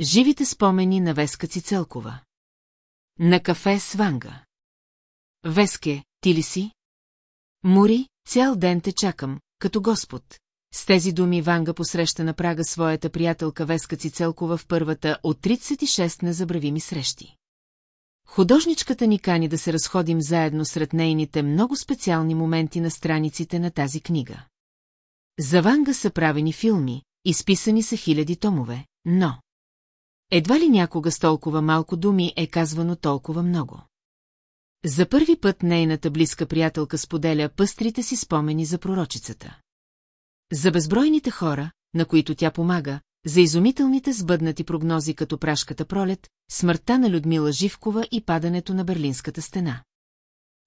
Живите спомени на Веска Цицелкова. На кафе с Ванга. Веске, ти ли си? Мори, цял ден те чакам, като Господ. С тези думи Ванга посреща на прага своята приятелка Веска Цицелкова в първата от 36 незабравими срещи. Художничката ни кани да се разходим заедно сред нейните много специални моменти на страниците на тази книга. За Ванга са правени филми, изписани са хиляди томове, но... Едва ли някога с толкова малко думи е казвано толкова много. За първи път нейната близка приятелка споделя пъстрите си спомени за пророчицата. За безбройните хора, на които тя помага, за изумителните сбъднати прогнози като прашката пролет, смъртта на Людмила Живкова и падането на Берлинската стена.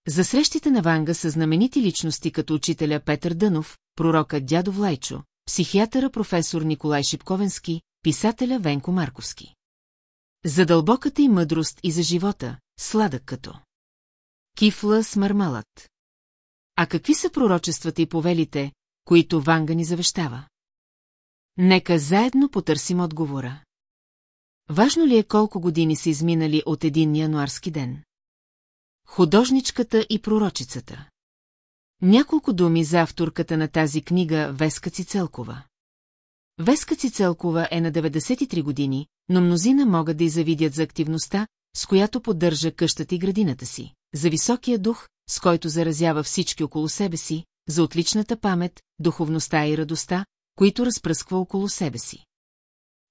За срещите на Ванга са знаменити личности като учителя Петър Дънов, пророка дядо Влайчо, психиатъра професор Николай Шипковенски, писателя Венко Марковски. За дълбоката и мъдрост и за живота, сладък като. Кифла с мармалът. А какви са пророчествата и повелите, които Ванга ни завещава? Нека заедно потърсим отговора. Важно ли е колко години са изминали от един януарски ден? Художничката и пророчицата. Няколко думи за авторката на тази книга Веска Цицелкова. Веска Цицелкова е на 93 години, но мнозина могат да й завидят за активността, с която поддържа къщата и градината си, за високия дух, с който заразява всички около себе си, за отличната памет, духовността и радостта, които разпръсква около себе си.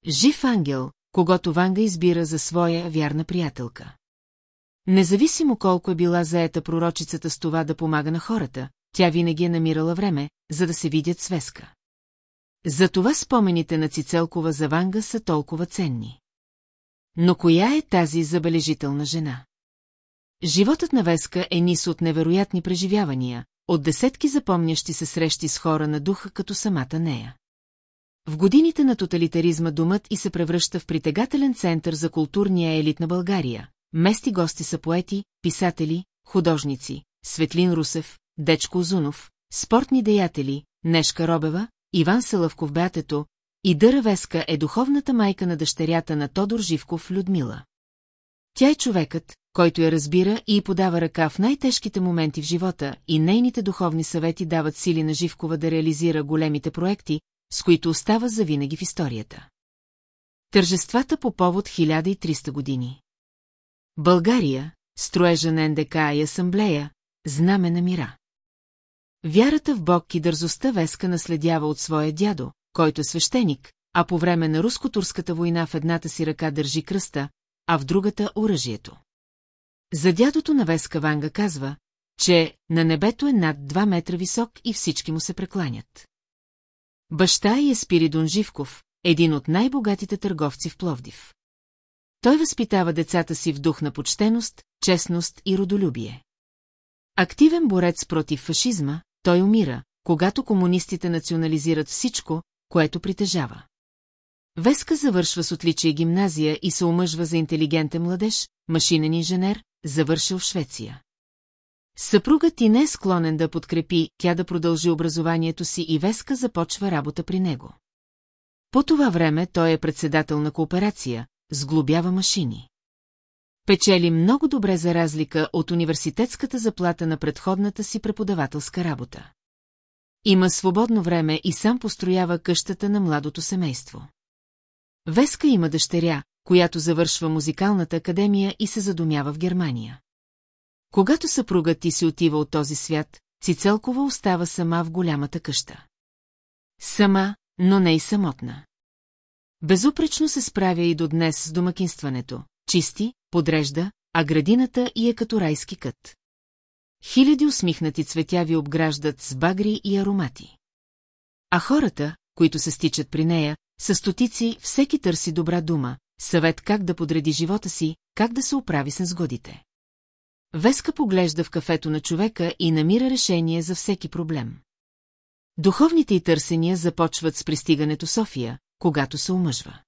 Жив ангел, когато Ванга избира за своя вярна приятелка. Независимо колко е била заета пророчицата с това да помага на хората, тя винаги е намирала време, за да се видят свеска. Затова спомените на Цицелкова за Ванга са толкова ценни. Но коя е тази забележителна жена? Животът на Веска е нис от невероятни преживявания, от десетки запомнящи се срещи с хора на духа като самата нея. В годините на тоталитаризма думът и се превръща в притегателен център за културния елит на България. Мести гости са поети, писатели, художници, Светлин Русев, Дечко Озунов, спортни деятели, Нешка Робева, Иван Селъвков Беатето и Дъра е духовната майка на дъщерята на Тодор Живков Людмила. Тя е човекът, който я разбира и подава ръка в най-тежките моменти в живота, и нейните духовни съвети дават сили на Живкова да реализира големите проекти, с които остава завинаги в историята. Тържествата по повод 1300 години. България, строежа на НДК и асамблея, знаме на мира. Вярата в Бог и дързостта Веска наследява от своя дядо, който е свещеник, а по време на руско-турската война в едната си ръка държи кръста, а в другата – оръжието. За дядото на Веска Ванга казва, че на небето е над 2 метра висок и всички му се прекланят. Баща е Спиридон Живков, един от най-богатите търговци в Пловдив. Той възпитава децата си в дух на почтеност, честност и родолюбие. Активен борец против фашизма, той умира, когато комунистите национализират всичко, което притежава. Веска завършва с отличие гимназия и се омъжва за интелигентен младеж, машинен инженер, завършил в Швеция. Съпругът ти не е склонен да подкрепи, тя да продължи образованието си и Веска започва работа при него. По това време той е председател на кооперация, сглобява машини. Печели много добре за разлика от университетската заплата на предходната си преподавателска работа. Има свободно време и сам построява къщата на младото семейство. Веска има дъщеря, която завършва музикалната академия и се задумява в Германия. Когато съпругът ти си отива от този свят, Цицелкова остава сама в голямата къща. Сама, но не и самотна. Безупречно се справя и до днес с домакинстването. Чисти, подрежда, а градината и е като райски кът. Хиляди усмихнати цветя ви обграждат с багри и аромати. А хората, които се стичат при нея, са стотици, всеки търси добра дума, съвет как да подреди живота си, как да се оправи с сгодите. Веска поглежда в кафето на човека и намира решение за всеки проблем. Духовните й търсения започват с пристигането София, когато се омъжва.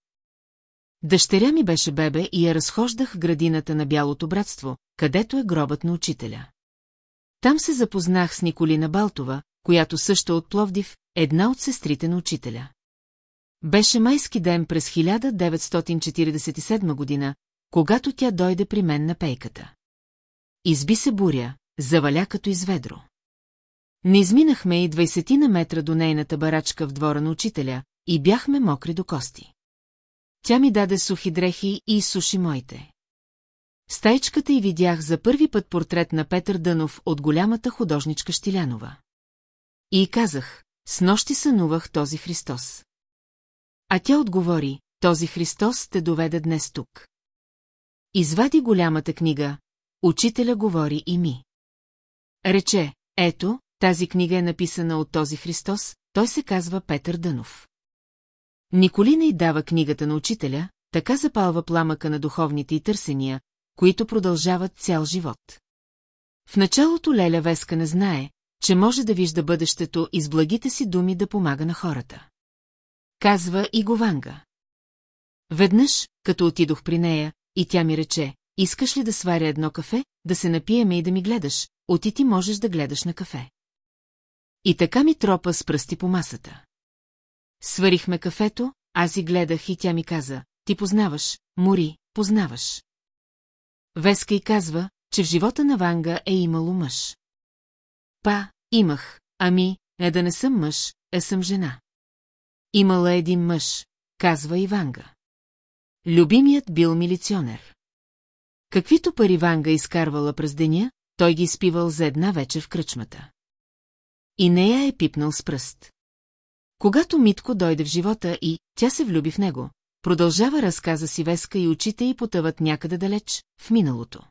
Дъщеря ми беше бебе и я разхождах в градината на Бялото братство, където е гробът на учителя. Там се запознах с Николина Балтова, която също от Пловдив, една от сестрите на учителя. Беше майски ден през 1947 година, когато тя дойде при мен на пейката. Изби се буря, заваля като изведро. Не изминахме и 20 на метра до нейната барачка в двора на учителя и бяхме мокри до кости. Тя ми даде сухи дрехи и изсуши моите. Стайчката й видях за първи път портрет на Петър Дънов от голямата художничка Штилянова. И казах, с нощи сънувах този Христос. А тя отговори, този Христос те доведе днес тук. Извади голямата книга, учителя говори и ми. Рече, ето, тази книга е написана от този Христос, той се казва Петър Дънов. Николина й дава книгата на учителя, така запалва пламъка на духовните и търсения, които продължават цял живот. В началото Леля Веска не знае, че може да вижда бъдещето и с благите си думи да помага на хората. Казва и Гованга. Веднъж, като отидох при нея, и тя ми рече, искаш ли да сваря едно кафе, да се напиеме и да ми гледаш, оти ти можеш да гледаш на кафе. И така ми тропа с пръсти по масата. Сварихме кафето, аз и гледах и тя ми каза, ти познаваш, Мори, познаваш. Веска и казва, че в живота на Ванга е имало мъж. Па, имах, ами, е да не съм мъж, е съм жена. Имала един мъж, казва Иванга. Любимият бил милиционер. Каквито пари Ванга изкарвала през деня, той ги изпивал за една вечер в кръчмата. И нея е пипнал с пръст. Когато Митко дойде в живота и тя се влюби в него, продължава разказа си Веска и очите й потъват някъде далеч, в миналото.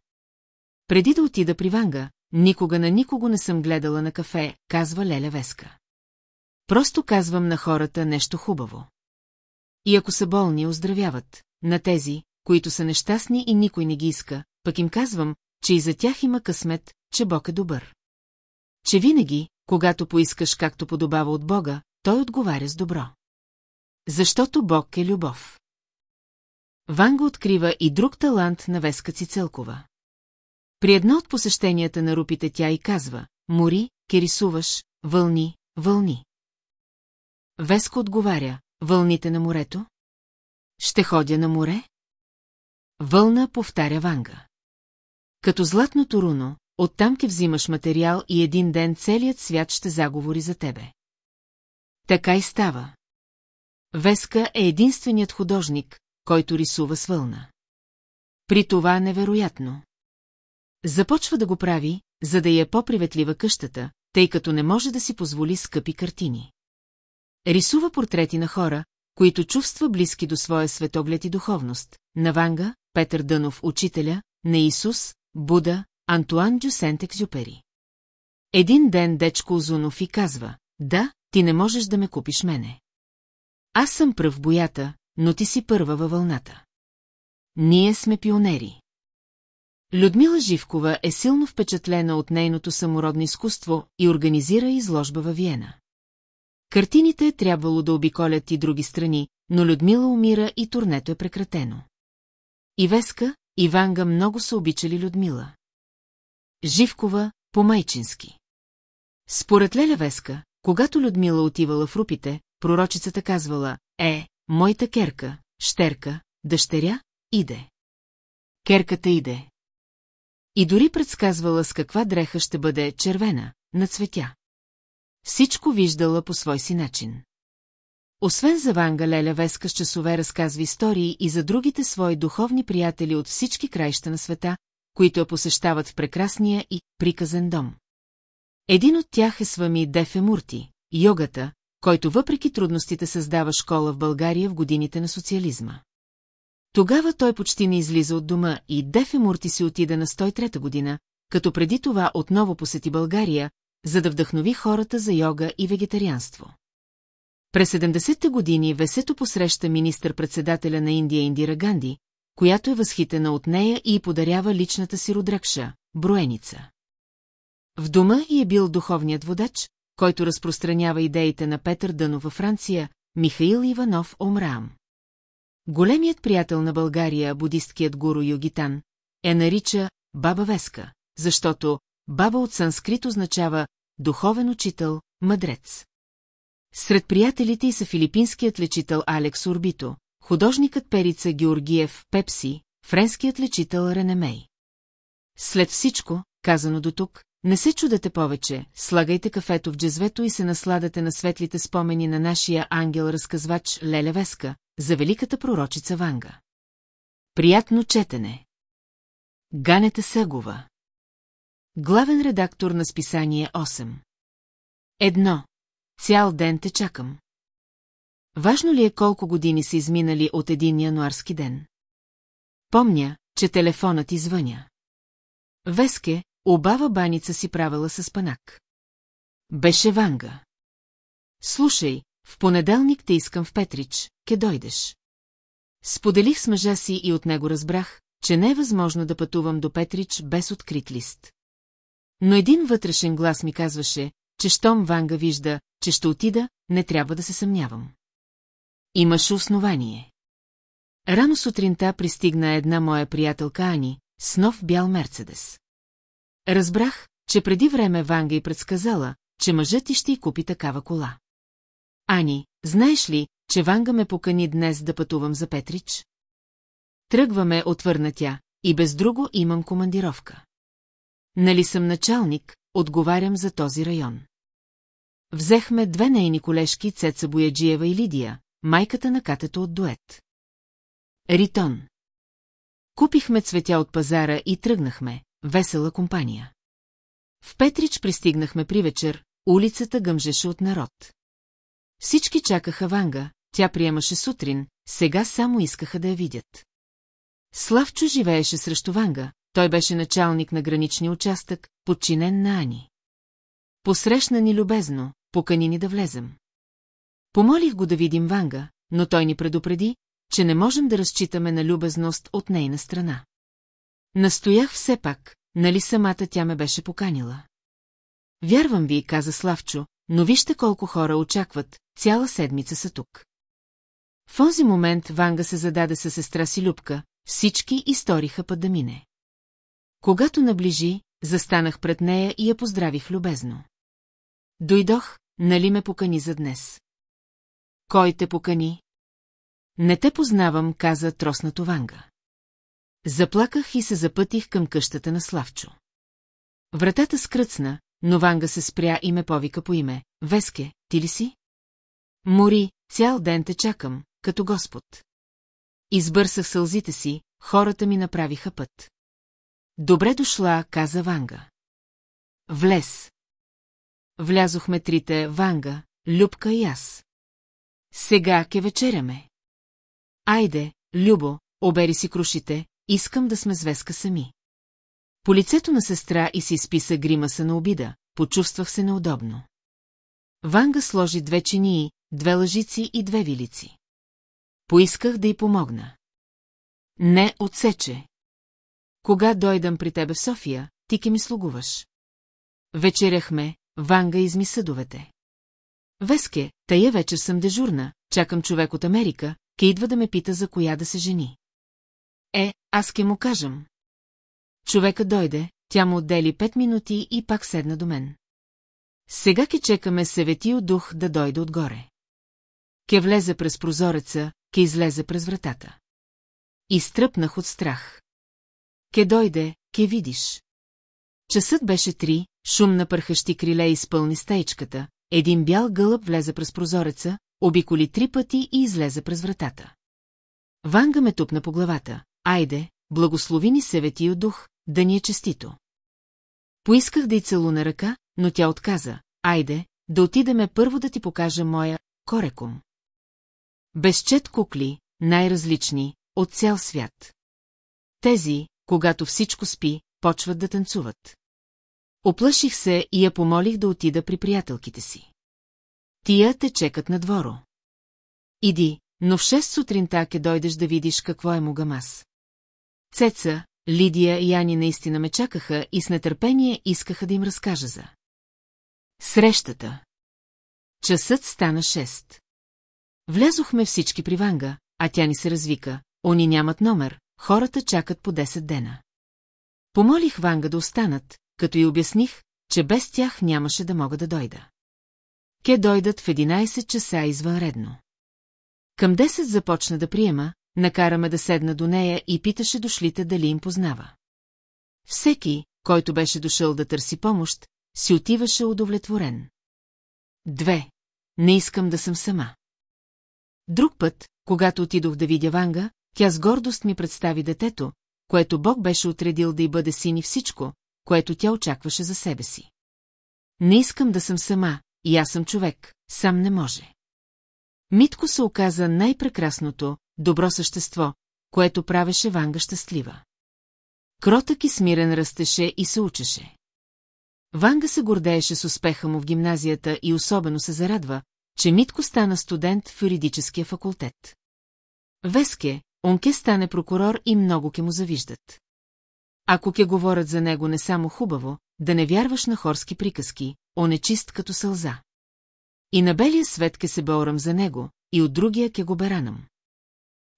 Преди да отида при Ванга, никога на никого не съм гледала на кафе, казва Леля Веска. Просто казвам на хората нещо хубаво. И ако са болни, оздравяват, на тези, които са нещастни и никой не ги иска, пък им казвам, че и за тях има късмет, че Бог е добър. Че винаги, когато поискаш както подобава от Бога, той отговаря с добро. Защото Бог е любов. Ванга открива и друг талант на Веска Цицелкова. При едно от посещенията на рупите тя и казва, Мори, ке рисуваш, вълни, вълни. Веска отговаря, вълните на морето? Ще ходя на море? Вълна повтаря Ванга. Като златното руно, оттам ке взимаш материал и един ден целият свят ще заговори за тебе. Така и става. Веска е единственият художник, който рисува с вълна. При това невероятно. Започва да го прави, за да я е по-приветлива къщата, тъй като не може да си позволи скъпи картини. Рисува портрети на хора, които чувства близки до своя светоглед и духовност, на Ванга, Петър Дънов, учителя, на Исус, Буда, Антуан Дюсент Екзюпери. Един ден дечко Озунов и казва, да, ти не можеш да ме купиш мене. Аз съм пръв в боята, но ти си първа във вълната. Ние сме пионери. Людмила Живкова е силно впечатлена от нейното самородно изкуство и организира изложба във Виена. Картините е трябвало да обиколят и други страни, но Людмила умира и турнето е прекратено. И Веска, и Ванга много са обичали Людмила. Живкова, по-майчински. Според Леля Веска, когато Людмила отивала в рупите, пророчицата казвала, е, моята керка, щерка, дъщеря, иде. Керката иде. И дори предсказвала с каква дреха ще бъде червена, на цветя. Всичко виждала по свой си начин. Освен за Ванга Леля Веска с часове разказва истории и за другите свои духовни приятели от всички краища на света, които я посещават в прекрасния и приказен дом. Един от тях е Свами Дефе Мурти, йогата, който въпреки трудностите създава школа в България в годините на социализма. Тогава той почти не излиза от дома и Дефе Мурти си отида на 103-та година, като преди това отново посети България, за да вдъхнови хората за йога и вегетарианство. През 70-те години Весето посреща министър-председателя на Индия Индира Ганди, която е възхитена от нея и подарява личната си родракша – броеница. В дома и е бил духовният водач, който разпространява идеите на Петър Дънов във Франция, Михаил Иванов Омраам. Големият приятел на България, будисткият гуру Йогитан, е нарича Баба Веска, защото баба от санскрит означава духовен учител, мъдрец. Сред приятелите й са филипинският лечител Алекс Орбито, художникът Перица Георгиев Пепси, френският лечител Ренемей. След всичко, казано до тук, не се чудете повече, слагайте кафето в джезвето и се насладате на светлите спомени на нашия ангел-разказвач Леля Веска, за великата пророчица Ванга. Приятно четене! Ганета Съгова Главен редактор на списание 8 Едно. Цял ден те чакам. Важно ли е колко години са изминали от един януарски ден? Помня, че телефонът извъня. Веске, обава баница си правила с панак. Беше Ванга. Слушай, в понеделник те искам в Петрич, ке дойдеш. Споделих с мъжа си и от него разбрах, че не е възможно да пътувам до Петрич без открит лист. Но един вътрешен глас ми казваше, че щом Ванга вижда, че ще отида, не трябва да се съмнявам. Имаше основание. Рано сутринта пристигна една моя приятелка Ани, с нов бял Мерцедес. Разбрах, че преди време Ванга й предсказала, че мъжът ти ще й купи такава кола. Ани, знаеш ли, че Ванга ме покани днес да пътувам за Петрич? Тръгваме, отвърна тя, и без друго имам командировка. Нали съм началник, отговарям за този район. Взехме две нейни колежки Цеца Бояджиева и Лидия, майката на катето от дует. Ритон. Купихме цветя от пазара и тръгнахме, весела компания. В Петрич пристигнахме при вечер, улицата гъмжеше от народ. Всички чакаха Ванга, тя приемаше сутрин, сега само искаха да я видят. Славчо живееше срещу Ванга, той беше началник на граничния участък, подчинен на Ани. Посрещна ни любезно, покани ни да влезем. Помолих го да видим Ванга, но той ни предупреди, че не можем да разчитаме на любезност от нейна страна. Настоях все пак, нали самата тя ме беше поканила. Вярвам ви, каза Славчо, но вижте колко хора очакват, цяла седмица са тук. В този момент Ванга се зададе със сестра си Любка, всички историха път да мине. Когато наближи, застанах пред нея и я поздравих любезно. Дойдох, нали ме покани за днес? Кой те покани? Не те познавам, каза троснато Ванга. Заплаках и се запътих към къщата на Славчо. Вратата скръцна, но Ванга се спря и ме повика по име. Веске, ти ли си? Мори, цял ден те чакам, като Господ. Избърсах сълзите си, хората ми направиха път. Добре дошла, каза Ванга. Влез. Влязохме трите Ванга, Любка и аз. Сега ке вечеряме. Айде, Любо, обери си крушите, искам да сме звезка сами. По лицето на сестра и се изписа гримаса на обида, почувствах се неудобно. Ванга сложи две чинии, две лъжици и две вилици. Поисках да й помогна. Не отсече. Кога дойдам при тебе в София, ти ке ми слугуваш. Вечеряхме, Ванга изми съдовете. Веске, тая вечер съм дежурна, чакам човек от Америка, ке идва да ме пита за коя да се жени. Е, аз ке му кажам. Човека дойде, тя му отдели пет минути и пак седна до мен. Сега ке чекаме Севетио дух да дойде отгоре. Ке влезе през прозореца, ке излезе през вратата. Изтръпнах от страх. Ке дойде, ке видиш. Часът беше три, шум на пърхащи криле изпълни стаичката, един бял гълъб влезе през прозореца, обиколи три пъти и излезе през вратата. Ванга ме тупна по главата. Айде, благослови ни Севетио дух, да ни е честито. Поисках да й целуна ръка, но тя отказа. Айде, да отидеме първо да ти покажа моя корекум. Безчет кукли, най-различни, от цял свят. Тези, когато всичко спи, почват да танцуват. Оплаших се и я помолих да отида при приятелките си. Тия те чекат на дворо. Иди, но в 6 сутринта ке дойдеш да видиш какво е Мугамас. Цеца, Лидия и Ани наистина ме чакаха и с нетърпение искаха да им разкажа за. Срещата. Часът стана 6. Влязохме всички при Ванга, а тя ни се развика. Они нямат номер, хората чакат по 10 дена. Помолих Ванга да останат, като й обясних, че без тях нямаше да мога да дойда. ке дойдат в 11 часа извънредно. Към 10 започна да приема, накараме да седна до нея и питаше дошлите дали им познава. Всеки, който беше дошъл да търси помощ, си отиваше удовлетворен. Две. Не искам да съм сама. Друг път, когато отидох да видя Ванга, тя с гордост ми представи детето, което Бог беше отредил да й бъде син и всичко, което тя очакваше за себе си. Не искам да съм сама, и аз съм човек, сам не може. Митко се оказа най-прекрасното, добро същество, което правеше Ванга щастлива. Кротък и смирен растеше и се учеше. Ванга се гордееше с успеха му в гимназията и особено се зарадва, че Митко стана студент в юридическия факултет. Веске, онке стане прокурор и много ке му завиждат. Ако ке говорят за него не само хубаво, да не вярваш на хорски приказки, он е чист като сълза. И на белия свет ке се беорам за него, и от другия ке го беранам.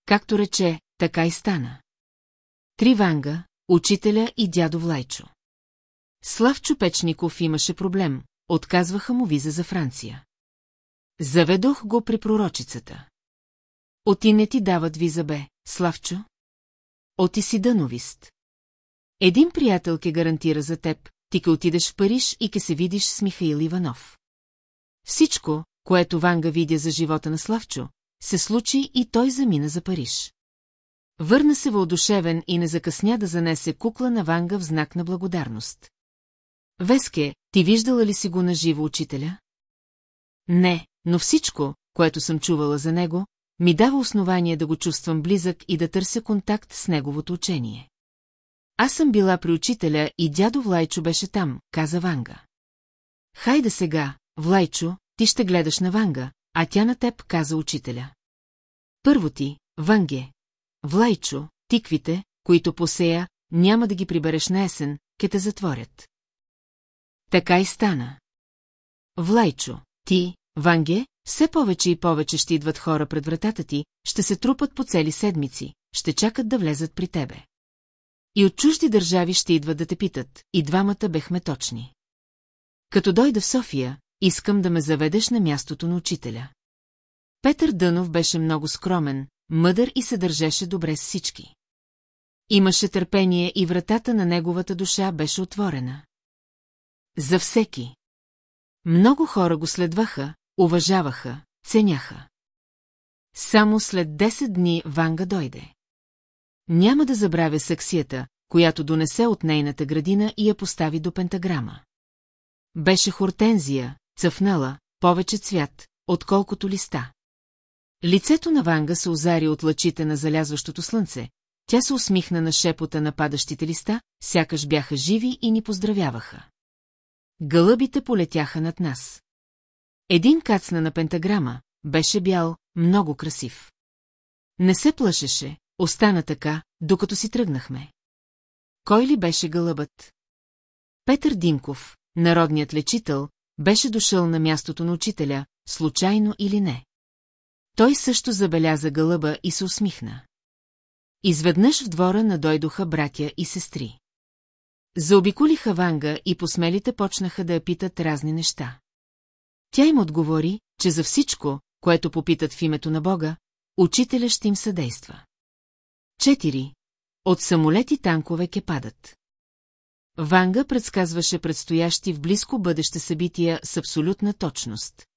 Както рече, така и стана. Три Ванга, учителя и дядо Влайчо. Славчо Печников имаше проблем, отказваха му виза за Франция. Заведох го при пророчицата. Оти не ти дават виза, бе, Славчо? Оти си дъновист. Един приятел ке гарантира за теб, ти ке отидеш в Париж и ке се видиш с Михаил Иванов. Всичко, което Ванга видя за живота на Славчо, се случи и той замина за Париж. Върна се въодушевен и не закъсня да занесе кукла на Ванга в знак на благодарност. Веске, ти виждала ли си го на живо учителя? Не, но всичко, което съм чувала за него, ми дава основание да го чувствам близък и да търся контакт с неговото учение. Аз съм била при учителя и дядо Влайчо беше там, каза Ванга. Хайде сега, Влайчо, ти ще гледаш на Ванга, а тя на теб каза учителя. Първо ти, Ванге. Влайчо, тиквите, които посея, няма да ги прибереш на есен, ке те затворят. Така и стана. Влайчо, ти, Ванге, все повече и повече ще идват хора пред вратата ти, ще се трупат по цели седмици, ще чакат да влезат при тебе. И от чужди държави ще идват да те питат, и двамата бехме точни. Като дойда в София, искам да ме заведеш на мястото на учителя. Петър Дънов беше много скромен, мъдър и се държеше добре с всички. Имаше търпение и вратата на неговата душа беше отворена. За всеки. Много хора го следваха, уважаваха, ценяха. Само след 10 дни Ванга дойде. Няма да забравя саксията, която донесе от нейната градина и я постави до пентаграма. Беше хортензия, цъфнала, повече цвят, отколкото листа. Лицето на Ванга се озари от лъчите на залязващото слънце, тя се усмихна на шепота на падащите листа, сякаш бяха живи и ни поздравяваха. Гълъбите полетяха над нас. Един кацна на пентаграма, беше бял, много красив. Не се плашеше, остана така, докато си тръгнахме. Кой ли беше гълъбът? Петър Димков, народният лечител, беше дошъл на мястото на учителя, случайно или не. Той също забеляза гълъба и се усмихна. Изведнъж в двора надойдоха братя и сестри. Заобиколиха Ванга и посмелите почнаха да я питат разни неща. Тя им отговори, че за всичко, което попитат в името на Бога, учителя ще им съдейства. Четири. От самолети танкове ке падат. Ванга предсказваше предстоящи в близко бъдеще събития с абсолютна точност.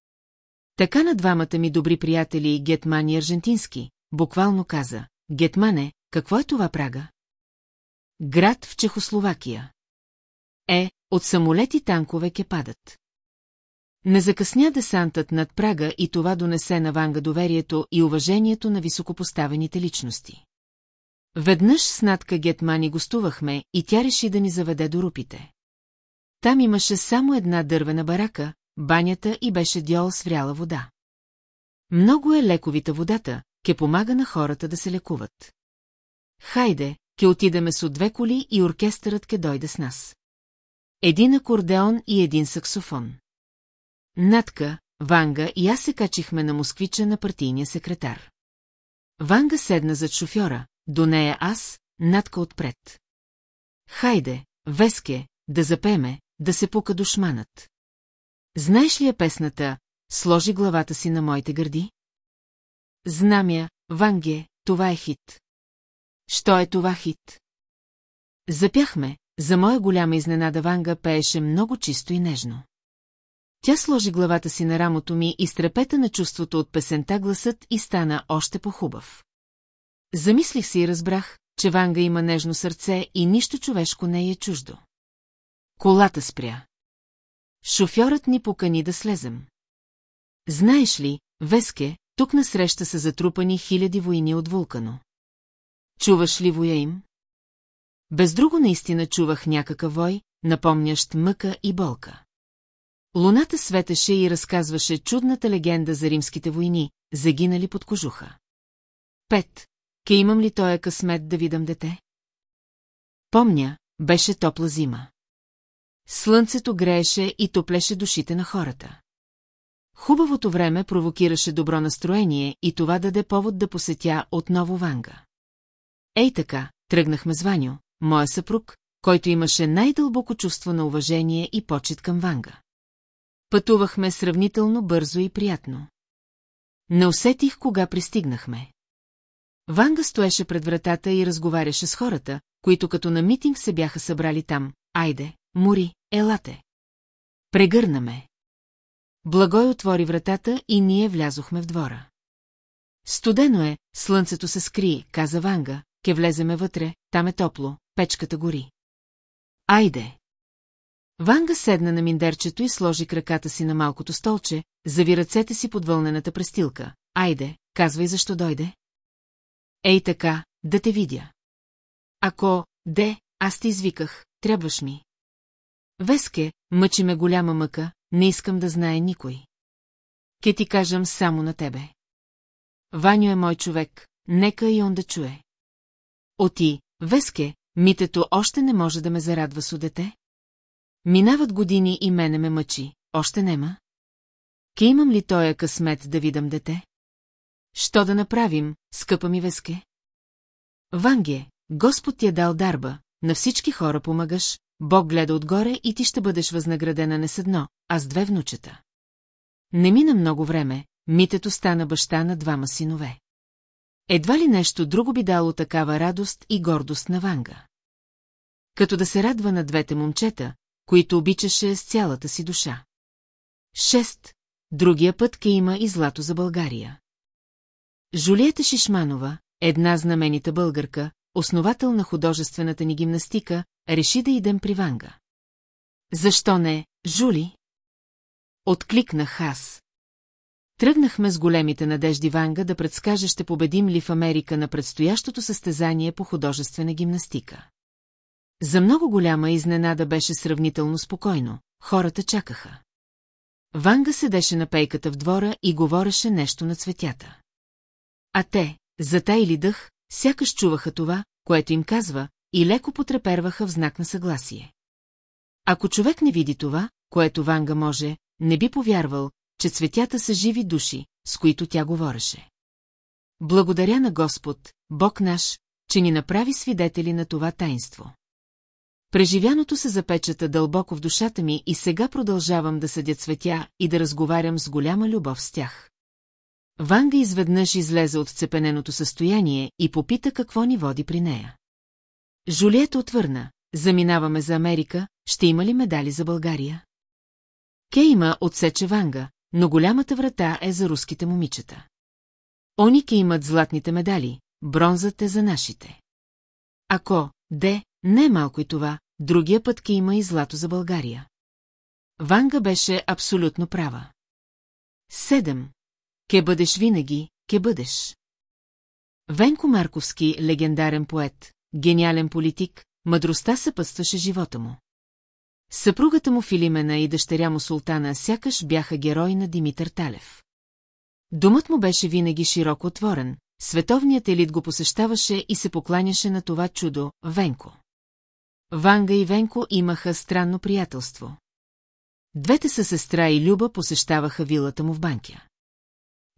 Така на двамата ми добри приятели Гетман и Аржентински, буквално каза, Гетмане, какво е това Прага? Град в Чехословакия. Е, от самолети танкове ке падат. Не закъсня десантът над Прага и това донесе на Ванга доверието и уважението на високопоставените личности. Веднъж с Натка Гетмани гостувахме и тя реши да ни заведе до рупите. Там имаше само една дървена барака, банята и беше дьол с вряла вода. Много е лековита водата, ке помага на хората да се лекуват. Хайде, ке отидеме с от две коли и оркестърът ке дойде с нас. Един акордеон и един саксофон. Натка, Ванга и аз се качихме на москвича на партийния секретар. Ванга седна зад шофьора, до нея аз, Натка отпред. Хайде, Веске, да запеме, да се пука душманът. Знаеш ли я песната сложи главата си на моите гърди. Знамя, Ванге, това е хит. Що е това хит? Запяхме, за моя голяма изненада Ванга пееше много чисто и нежно. Тя сложи главата си на рамото ми и стрепета на чувството от песента гласът и стана още по-хубав. Замислих се и разбрах, че Ванга има нежно сърце и нищо човешко не е чуждо. Колата спря. Шофьорът ни покани да слезем. Знаеш ли, Веске, тук насреща са затрупани хиляди войни от вулкано. Чуваш ли воя им? Без друго наистина чувах някакъв вой, напомнящ мъка и болка. Луната светеше и разказваше чудната легенда за римските войни, загинали под кожуха. Пет. Ке имам ли тоя късмет да видам дете? Помня, беше топла зима. Слънцето грееше и топлеше душите на хората. Хубавото време провокираше добро настроение и това даде повод да посетя отново Ванга. Ей така, тръгнахме с Ваню, моя съпруг, който имаше най-дълбоко чувство на уважение и почет към Ванга. Пътувахме сравнително бързо и приятно. Не усетих кога пристигнахме. Ванга стоеше пред вратата и разговаряше с хората, които като на митинг се бяха събрали там. Айде, Мори, елате. Прегърнаме. Благой отвори вратата и ние влязохме в двора. Студено е, слънцето се скри, каза Ванга, ке влеземе вътре, там е топло, печката гори. Айде! Ванга седна на миндерчето и сложи краката си на малкото столче, зави ръцете си под вълнената престилка. Айде, казвай защо дойде. Ей така, да те видя. Ако, де, аз те извиках, трябваш ми. Веске, мъчи ме голяма мъка, не искам да знае никой. Ке ти кажам само на тебе. Ваню е мой човек, нека и он да чуе. Оти, Веске, митето още не може да ме зарадва с дете. Минават години и мене ме мъчи, още нема. Ке имам ли тоя късмет да видам дете? Що да направим, скъпа ми Веске? Ванге, Господ ти е дал дарба, на всички хора помагаш, Бог гледа отгоре и ти ще бъдеш възнаградена не с едно, а с две внучета. Не мина много време, Митето стана баща на двама синове. Едва ли нещо друго би дало такава радост и гордост на Ванга. Като да се радва на двете момчета, които обичаше с цялата си душа. Шест. Другия път ке има и злато за България. Жулиета Шишманова, една знаменита българка, основател на художествената ни гимнастика, реши да идем при Ванга. Защо не, Жули? Откликнах аз. Тръгнахме с големите надежди Ванга да предскаже ще победим ли в Америка на предстоящото състезание по художествена гимнастика. За много голяма изненада беше сравнително спокойно, хората чакаха. Ванга седеше на пейката в двора и говореше нещо на цветята. А те, затайли дъх, сякаш чуваха това, което им казва, и леко потреперваха в знак на съгласие. Ако човек не види това, което Ванга може, не би повярвал, че цветята са живи души, с които тя говореше. Благодаря на Господ, Бог наш, че ни направи свидетели на това таинство. Преживяното се запечата дълбоко в душата ми и сега продължавам да съдя цветя и да разговарям с голяма любов с тях. Ванга изведнъж излезе от цепененото състояние и попита какво ни води при нея. Жулиета отвърна, заминаваме за Америка, ще има ли медали за България? Ке има отсече Ванга, но голямата врата е за руските момичета. Они ке имат златните медали, бронзът е за нашите. Ако, де, не е малко и това, другия път ке има и злато за България. Ванга беше абсолютно права. Седем. Ке бъдеш винаги, ке бъдеш. Венко Марковски, легендарен поет, гениален политик, мъдростта съпътстваше живота му. Съпругата му Филимена и дъщеря му Султана сякаш бяха герои на Димитър Талев. Думът му беше винаги широко отворен, световният елит го посещаваше и се покланяше на това чудо, Венко. Ванга и Венко имаха странно приятелство. Двете са сестра и Люба посещаваха вилата му в банкя.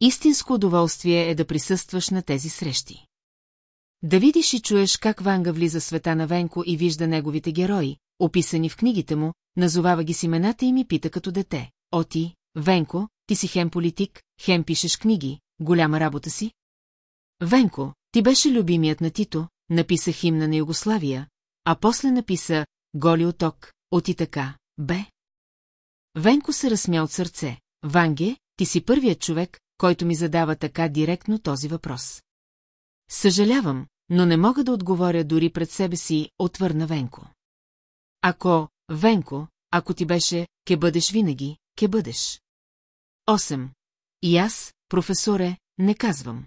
Истинско удоволствие е да присъстваш на тези срещи. Да видиш и чуеш как Ванга влиза света на Венко и вижда неговите герои, описани в книгите му, назовава ги с имената и ми пита като дете. О ти, Венко, ти си хем политик, хем пишеш книги, голяма работа си? Венко, ти беше любимият на Тито, написа химна на Югославия, а после написа «Голи оток», от и така, бе. Венко се разсмя от сърце. Ванге, ти си първият човек, който ми задава така директно този въпрос. Съжалявам, но не мога да отговоря дори пред себе си, отвърна Венко. Ако, Венко, ако ти беше, ке бъдеш винаги, ке бъдеш. 8. И аз, професоре, не казвам.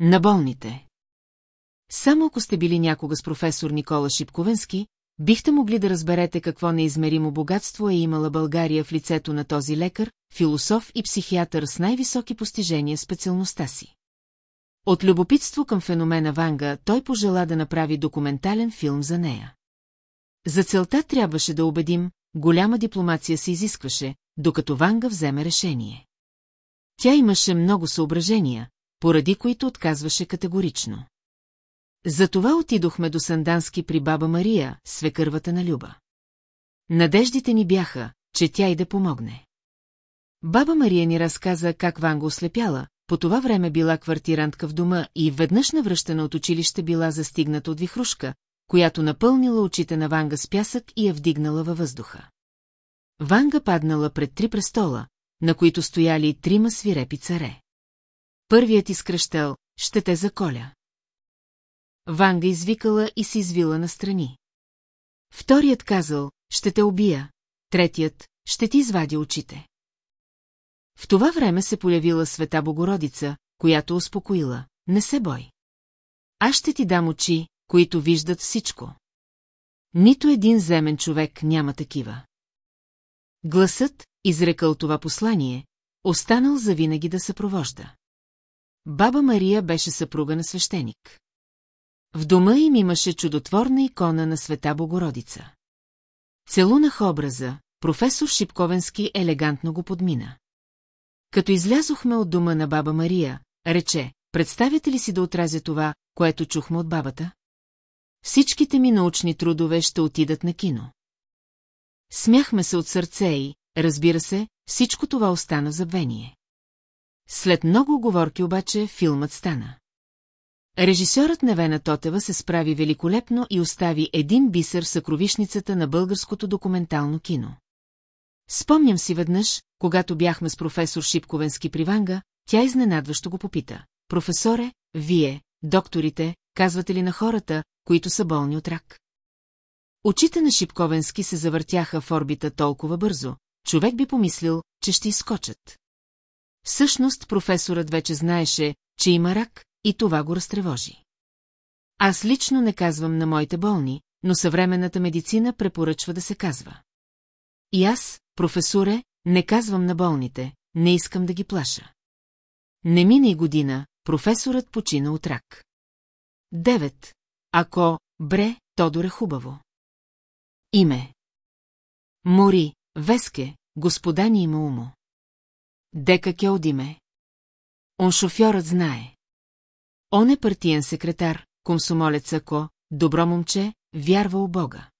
На болните. Само ако сте били някога с професор Никола Шипковенски, бихте могли да разберете какво неизмеримо богатство е имала България в лицето на този лекар, философ и психиатър с най-високи постижения специалността си. От любопитство към феномена Ванга той пожела да направи документален филм за нея. За целта трябваше да убедим, голяма дипломация се изискваше, докато Ванга вземе решение. Тя имаше много съображения, поради които отказваше категорично. Затова отидохме до Сандански при баба Мария, свекървата на Люба. Надеждите ни бяха, че тя и да помогне. Баба Мария ни разказа как Ванга ослепяла, по това време била квартирантка в дома и веднъж навръщана от училище била застигната от вихрушка, която напълнила очите на Ванга с пясък и я вдигнала във въздуха. Ванга паднала пред три престола, на които стояли трима свирепи царе. Първият изкръщал, ще те заколя. Ванга извикала и се извила настрани. Вторият казал, ще те убия, третият, ще ти извадя очите. В това време се появила света Богородица, която успокоила. Не се бой. Аз ще ти дам очи, които виждат всичко. Нито един земен човек няма такива. Гласът, изрекал това послание, останал завинаги да съпровожда. Баба Мария беше съпруга на свещеник. В дома им имаше чудотворна икона на света Богородица. Целунах образа, професор Шипковенски елегантно го подмина. Като излязохме от дома на баба Мария, рече, представяте ли си да отразя това, което чухме от бабата? Всичките ми научни трудове ще отидат на кино. Смяхме се от сърце и, разбира се, всичко това остана забвение. След много оговорки обаче филмът стана. Режисьорът Невена Тотева се справи великолепно и остави един бисер в съкровишницата на българското документално кино. Спомням си веднъж, когато бяхме с професор Шипковенски при Ванга, тя изненадващо го попита. Професоре, вие, докторите, казвате ли на хората, които са болни от рак? Очите на Шипковенски се завъртяха в орбита толкова бързо, човек би помислил, че ще изкочат. Всъщност професорът вече знаеше, че има рак, и това го разтревожи. Аз лично не казвам на моите болни, но съвременната медицина препоръчва да се казва. И аз, професоре, не казвам на болните, не искам да ги плаша. Не мина и година, професорът почина от рак. Девет. Ако, бре, Тодор е хубаво. Име. Мори, Веске, господа ни има умо. Дека ке одиме. Он шофьорът знае. Он е партиен секретар, комсомолец ако, добро момче, вярва у Бога.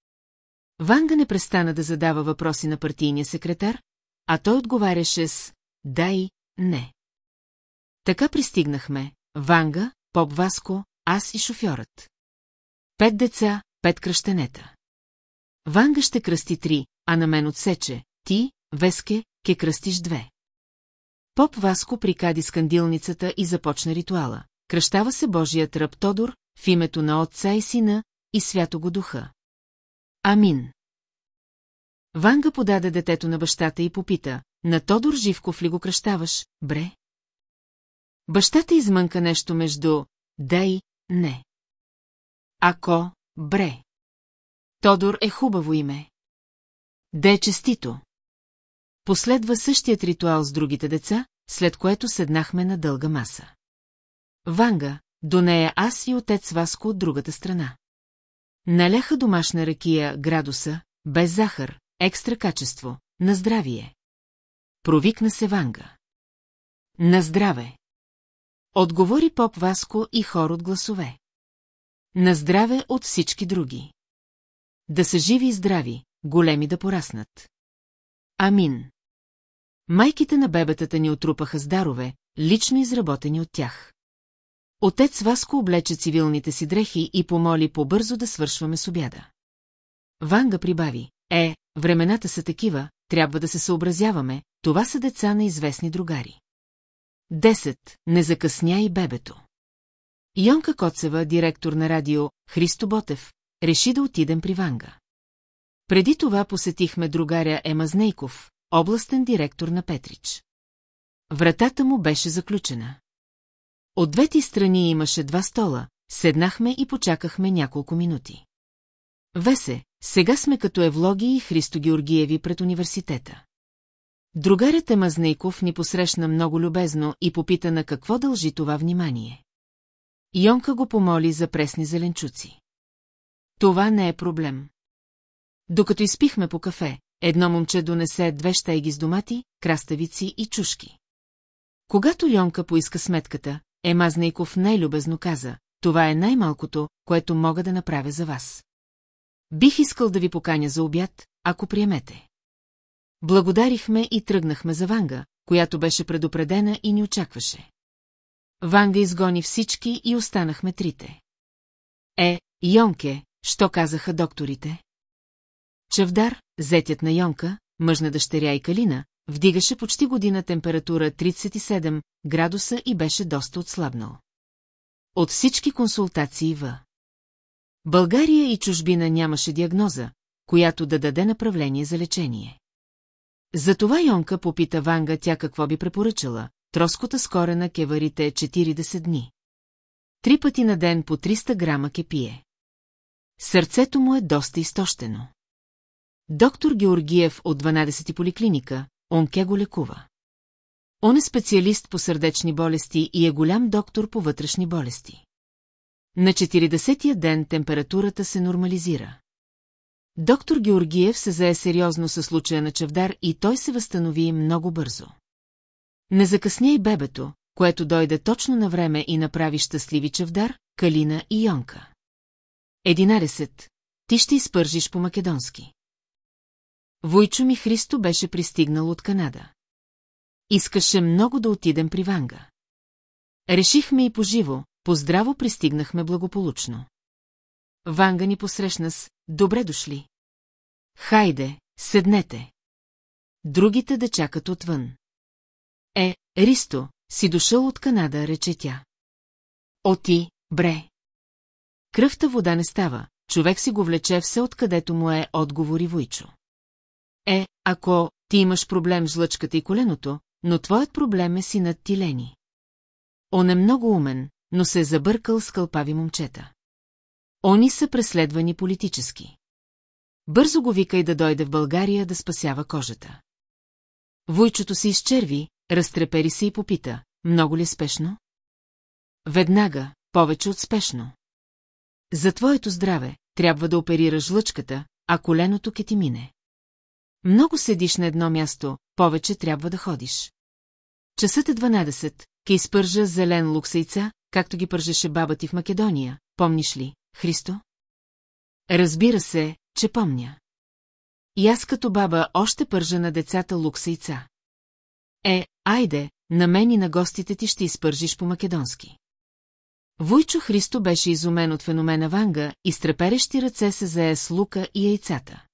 Ванга не престана да задава въпроси на партийния секретар, а той отговаряше с «да» и «не». Така пристигнахме Ванга, Поп Васко, аз и шофьорът. Пет деца, пет кръщенета. Ванга ще кръсти три, а на мен отсече, ти, Веске, ке кръстиш две. Поп Васко прикади скандилницата и започна ритуала. Кръщава се Божият ръб Тодор, в името на Отца и Сина, и Свято го Духа. Амин. Ванга подаде детето на бащата и попита, на Тодор Живков ли го кръщаваш, бре? Бащата измънка нещо между да и не. Ако, бре. Тодор е хубаво име. Да е честито. Последва същият ритуал с другите деца, след което седнахме на дълга маса. Ванга, до нея аз и отец Васко от другата страна. Наляха домашна ракия градуса, без захар, екстра качество, на здравие. Провикна се Ванга. На здраве. Отговори поп Васко и хор от гласове. На здраве от всички други. Да са живи и здрави, големи да пораснат. Амин. Майките на бебетата ни отрупаха с дарове, лично изработени от тях. Отец Васко облече цивилните си дрехи и помоли по-бързо да свършваме с обяда. Ванга прибави. Е, времената са такива, трябва да се съобразяваме, това са деца на известни другари. Десет. Не закъсня и бебето. Йонка Коцева, директор на радио Христо Ботев, реши да отидем при Ванга. Преди това посетихме другаря Ема Знейков, областен директор на Петрич. Вратата му беше заключена. От двете страни имаше два стола, седнахме и почакахме няколко минути. Весе, сега сме като Евлоги и Христо Георгиеви пред университета. Другарят е Мазнейков ни посрещна много любезно и попита на какво дължи това внимание. Йонка го помоли за пресни зеленчуци. Това не е проблем. Докато изпихме по кафе, едно момче донесе две щайги с домати, краставици и чушки. Когато Йонка поиска сметката, Емазнейков най-любезно каза, това е най-малкото, което мога да направя за вас. Бих искал да ви поканя за обяд, ако приемете. Благодарихме и тръгнахме за Ванга, която беше предупредена и ни очакваше. Ванга изгони всички и останахме трите. Е, Йонке, що казаха докторите? Чавдар, зетят на Йонка, мъжна дъщеря и Калина, вдигаше почти година температура 37 градуса и беше доста отслабнал. От всички консултации в България и чужбина нямаше диагноза, която да даде направление за лечение. Затова Йонка попита Ванга тя какво би препоръчала, троскота с корена кеварите 40 дни. Три пъти на ден по 300 грама ке пие. Сърцето му е доста изтощено. Доктор Георгиев от 12-ти поликлиника, Онке го лекува. Он е специалист по сърдечни болести и е голям доктор по вътрешни болести. На 40-тия ден температурата се нормализира. Доктор Георгиев се зае сериозно със случая на Чавдар и той се възстанови много бързо. Не закъсня и бебето, което дойде точно на време и направи щастливи Чавдар, Калина и Йонка. 11. Ти ще изпържиш по-македонски. Войчо ми Христо беше пристигнал от Канада. Искаше много да отидем при Ванга. Решихме и поживо, поздраво пристигнахме благополучно. Ванга ни посрещна с «Добре дошли». Хайде, седнете. Другите да чакат отвън. Е, Ристо, си дошъл от Канада, рече тя. О ти, бре. Кръвта вода не става, човек си го влече все откъдето му е отговори Войчо. Е, ако ти имаш проблем с лъчката и коленото, но твоят проблем е синът ти Лени. Он е много умен, но се е забъркал с кълпави момчета. Они са преследвани политически. Бързо го вика и да дойде в България да спасява кожата. Войчото се изчерви, разтрепери се и попита, много ли е спешно? Веднага, повече от спешно. За твоето здраве трябва да оперираш лъчката, а коленото ке ти мине. Много седиш на едно място, повече трябва да ходиш. Часът е 12, ке изпържа зелен лук сейца, както ги пържеше баба ти в Македония, помниш ли, Христо? Разбира се, че помня. И аз като баба още пържа на децата лук. Е, айде, на мен и на гостите ти ще изпържиш по-македонски. Войчо Христо беше изумен от феномена Ванга и с треперещи ръце се зае с лука и яйцата.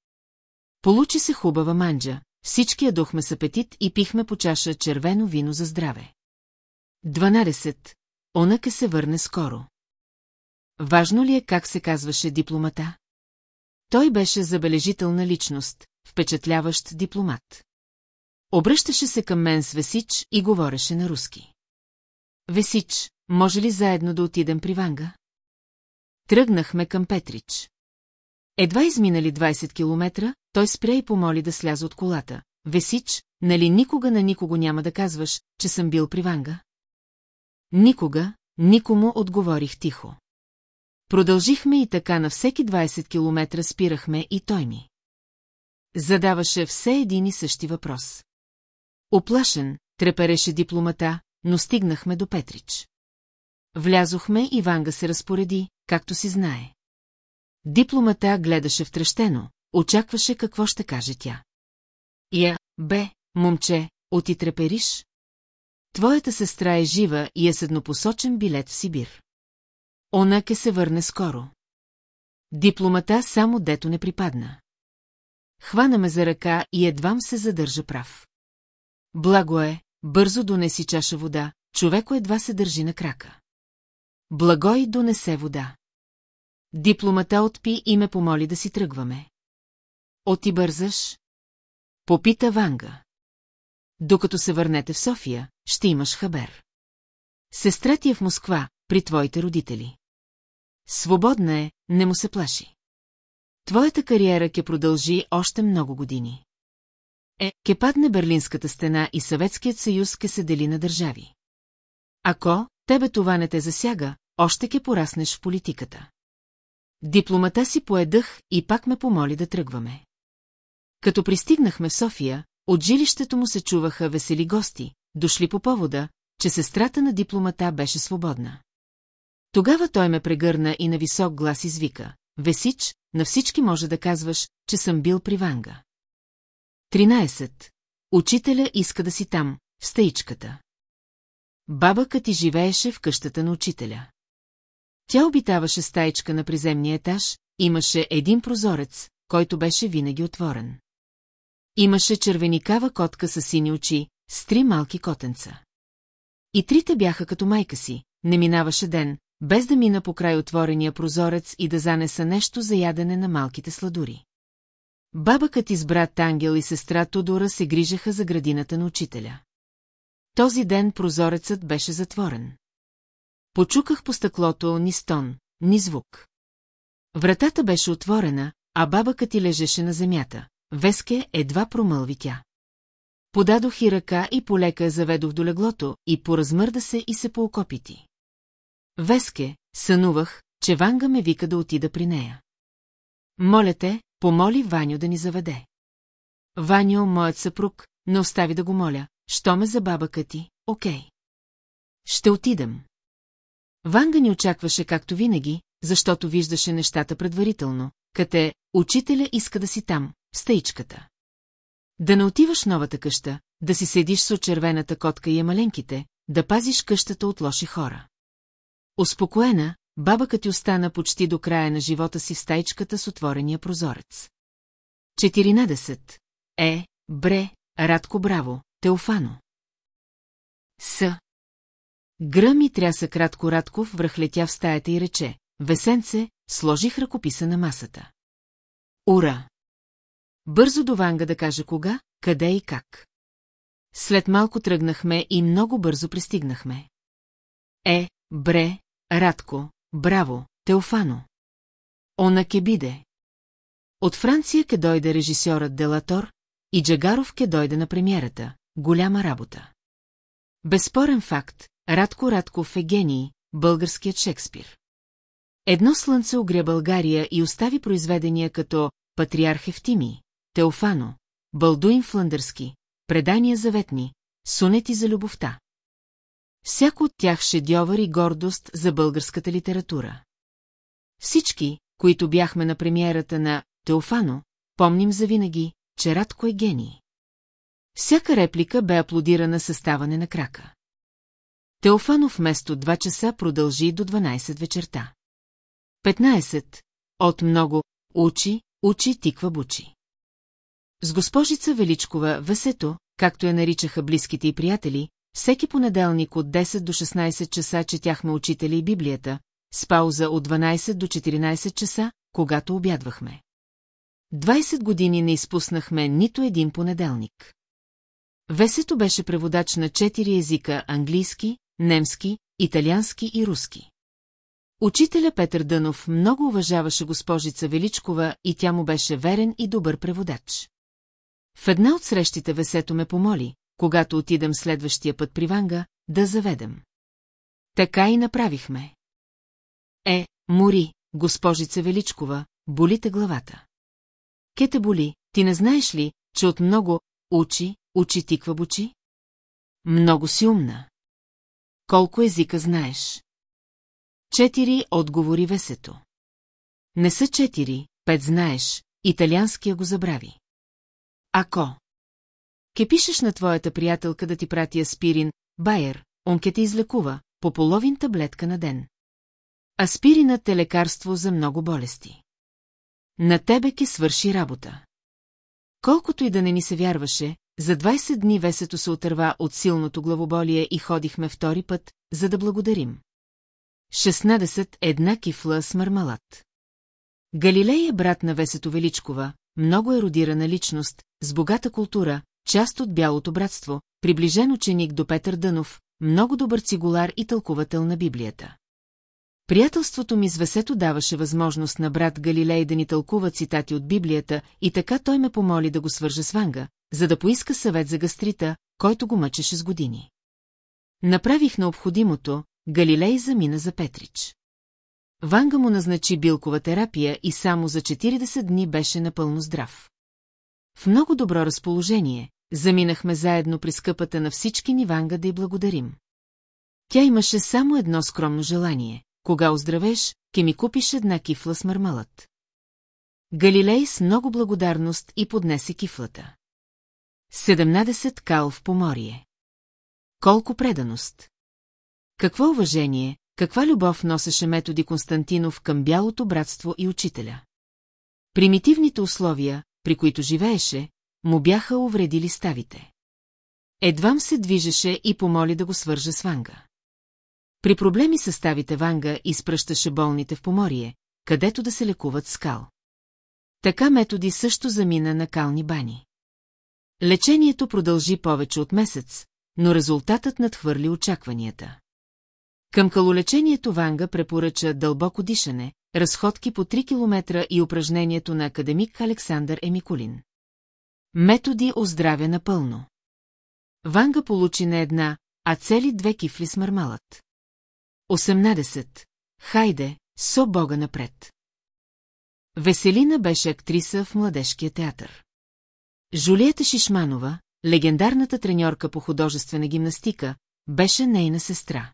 Получи се хубава манджа, всички ядохме с апетит и пихме по чаша червено вино за здраве. 12. Онаке се върне скоро. Важно ли е как се казваше дипломата? Той беше забележителна личност, впечатляващ дипломат. Обръщаше се към мен с Весич и говореше на руски. Весич, може ли заедно да отидем при Ванга? Тръгнахме към Петрич. Едва изминали 20 километра, той спря и помоли да сляза от колата. Весич, нали никога на никого няма да казваш, че съм бил при Ванга? Никога, никому отговорих тихо. Продължихме и така на всеки 20 километра спирахме и той ми. Задаваше все един и същи въпрос. Оплашен, трепереше дипломата, но стигнахме до Петрич. Влязохме и Ванга се разпореди, както си знае. Дипломата гледаше втрещено, очакваше какво ще каже тя. Я, бе, момче, оти трепериш? Твоята сестра е жива и е с еднопосочен билет в Сибир. Она ке се върне скоро. Дипломата само дето не припадна. Хвана ме за ръка и едвам се задържа прав. Благо е, бързо донеси чаша вода, човеко едва се държи на крака. Благой донесе вода. Дипломата отпи и ме помоли да си тръгваме. Оти бързаш? Попита Ванга. Докато се върнете в София, ще имаш хабер. Сестра ти е в Москва, при твоите родители. Свободна е, не му се плаши. Твоята кариера ке продължи още много години. Е, ке падне Берлинската стена и Съветският съюз ке се дели на държави. Ако тебе това не те засяга, още ке пораснеш в политиката. Дипломата си поедах и пак ме помоли да тръгваме. Като пристигнахме в София, от жилището му се чуваха весели гости, дошли по повода, че сестрата на дипломата беше свободна. Тогава той ме прегърна и на висок глас извика. Весич, на всички може да казваш, че съм бил при Ванга. 13. Учителя иска да си там, в стаичката. Бабъка ти живееше в къщата на учителя. Тя обитаваше стаичка на приземния етаж, имаше един прозорец, който беше винаги отворен. Имаше червеникава котка с сини очи, с три малки котенца. И трите бяха като майка си, не минаваше ден, без да мина по край отворения прозорец и да занеса нещо за ядене на малките сладури. Бабъкът и с брат Ангел и сестра Тодора се грижаха за градината на учителя. Този ден прозорецът беше затворен. Почуках по стъклото ни стон, ни звук. Вратата беше отворена, а бабъкът ти лежеше на земята. Веске едва промълви тя. Подадох и ръка и полека заведох до леглото и поразмърда се и се поокопити. Веске, сънувах, че Ванга ме вика да отида при нея. Моля те, помоли Ваню да ни заведе. Ваню, моят съпруг, не остави да го моля, що ме за бабъка ти, окей. Ще отидем. Ванга ни очакваше както винаги, защото виждаше нещата предварително, къде учителя иска да си там, в стаичката. Да не отиваш новата къща, да си седиш с очервената котка и емаленките, да пазиш къщата от лоши хора. Успокоена, бабъка ти остана почти до края на живота си в стайчката с отворения прозорец. 14. Е, Бре, Радко Браво, Теофано. С. Гръм и тряса кратко Радков връхлетя в стаята и рече, Весенце, сложих ръкописа на масата. Ура! Бързо до Ванга да каже кога, къде и как. След малко тръгнахме и много бързо пристигнахме. Е, Бре, Радко, браво, Теофано. Она ке биде. От Франция ке дойде режисьорът Делатор и Джагаров ке дойде на премиерата. Голяма работа. Безспорен факт, Радко Радков е гений, българският Шекспир. Едно слънце огря България и остави произведения като Патриарх Евтими, Теофано, Балдуин Фландърски, Предания заветни, Сунети за любовта. Всяко от тях шедьовър и гордост за българската литература. Всички, които бяхме на премиерата на Теофано, помним завинаги, че Радко е гений. Всяка реплика бе аплодирана със ставане на крака. Теофанов вместо 2 часа продължи до 12 вечерта. 15. От много учи, учи тиква бучи. С госпожица Величкова Весето, както я наричаха близките и приятели, всеки понеделник от 10 до 16 часа четяхме учители и Библията, с пауза от 12 до 14 часа, когато обядвахме. 20 години не изпуснахме нито един понеделник. Весето беше преводач на четири езика – английски, немски, италиански и руски. Учителя Петър Дънов много уважаваше госпожица Величкова и тя му беше верен и добър преводач. В една от срещите Весето ме помоли, когато отидем следващия път при Ванга, да заведем. Така и направихме. Е, мори, госпожица Величкова, болите главата. Ке боли, ти не знаеш ли, че от много учи, учи тиква бучи? Много си умна. Колко езика знаеш? Четири отговори весето. Не са четири, пет знаеш, италианския го забрави. Ако Ке пишеш на твоята приятелка да ти прати аспирин, Байер, он те излекува, по половин таблетка на ден. Аспиринът е лекарство за много болести. На тебе ке свърши работа. Колкото и да не ни се вярваше, за 20 дни весето се отърва от силното главоболие и ходихме втори път, за да благодарим. 16. Една кифла с мармалат. Галилей е брат на Весето Величкова, много еродирана личност, с богата култура, част от Бялото братство, приближен ученик до Петър Дънов, много добър цигулар и тълкувател на Библията. Приятелството ми с Весето даваше възможност на брат Галилей да ни тълкува цитати от Библията и така той ме помоли да го свържа с Ванга, за да поиска съвет за гастрита, който го мъчеше с години. Направих необходимото, Галилей замина за Петрич. Ванга му назначи билкова терапия и само за 40 дни беше напълно здрав. В много добро разположение, заминахме заедно при скъпата на всички ни Ванга да й благодарим. Тя имаше само едно скромно желание. Кога оздравеш, ке ми купиш една кифла с мармалът. Галилей с много благодарност и поднесе кифлата. 17 кал в поморие. Колко преданост! Какво уважение, каква любов носеше методи Константинов към бялото братство и учителя. Примитивните условия, при които живееше, му бяха увредили ставите. Едвам се движеше и помоли да го свържа с Ванга. При проблеми с ставите Ванга изпръщаше болните в поморие, където да се лекуват скал. Така методи също замина на кални бани. Лечението продължи повече от месец, но резултатът надхвърли очакванията. Към калолечението Ванга препоръча дълбоко дишане, разходки по 3 км и упражнението на академик Александър Емикулин. Методи оздравя напълно. Ванга получи не една, а цели две кифли с мармалът. 18. Хайде, со Бога напред. Веселина беше актриса в младежкия театър. Жулиета Шишманова, легендарната треньорка по художествена гимнастика, беше нейна сестра.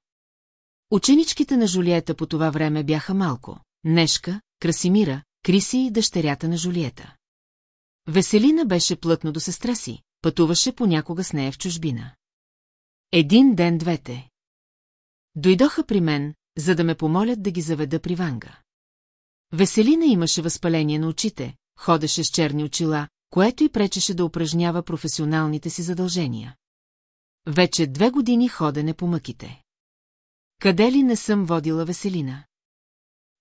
Ученичките на Жулиета по това време бяха малко. Нешка, Красимира, Криси и дъщерята на Жулиета. Веселина беше плътно до сестра си, пътуваше понякога с нея в чужбина. Един ден двете. Дойдоха при мен, за да ме помолят да ги заведа при Ванга. Веселина имаше възпаление на очите, ходеше с черни очила, което и пречеше да упражнява професионалните си задължения. Вече две години ходене по мъките. Къде ли не съм водила Веселина?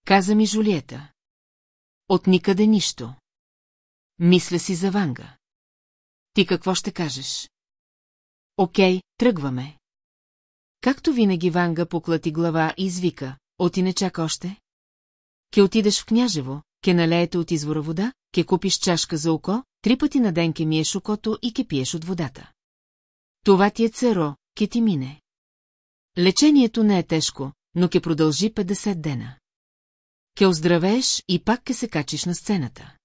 Каза ми Жулиета. От никъде нищо. Мисля си за Ванга. Ти какво ще кажеш? Окей, тръгваме. Както винаги Ванга поклати глава и извика, оти не чака още. Ке отидеш в княжево, ке налеете от извора вода, ке купиш чашка за око, три пъти на ден ке миеш окото и ке пиеш от водата. Това ти е церо, ке ти мине. Лечението не е тежко, но ке продължи 50 дена. Ке оздравееш и пак ке се качиш на сцената.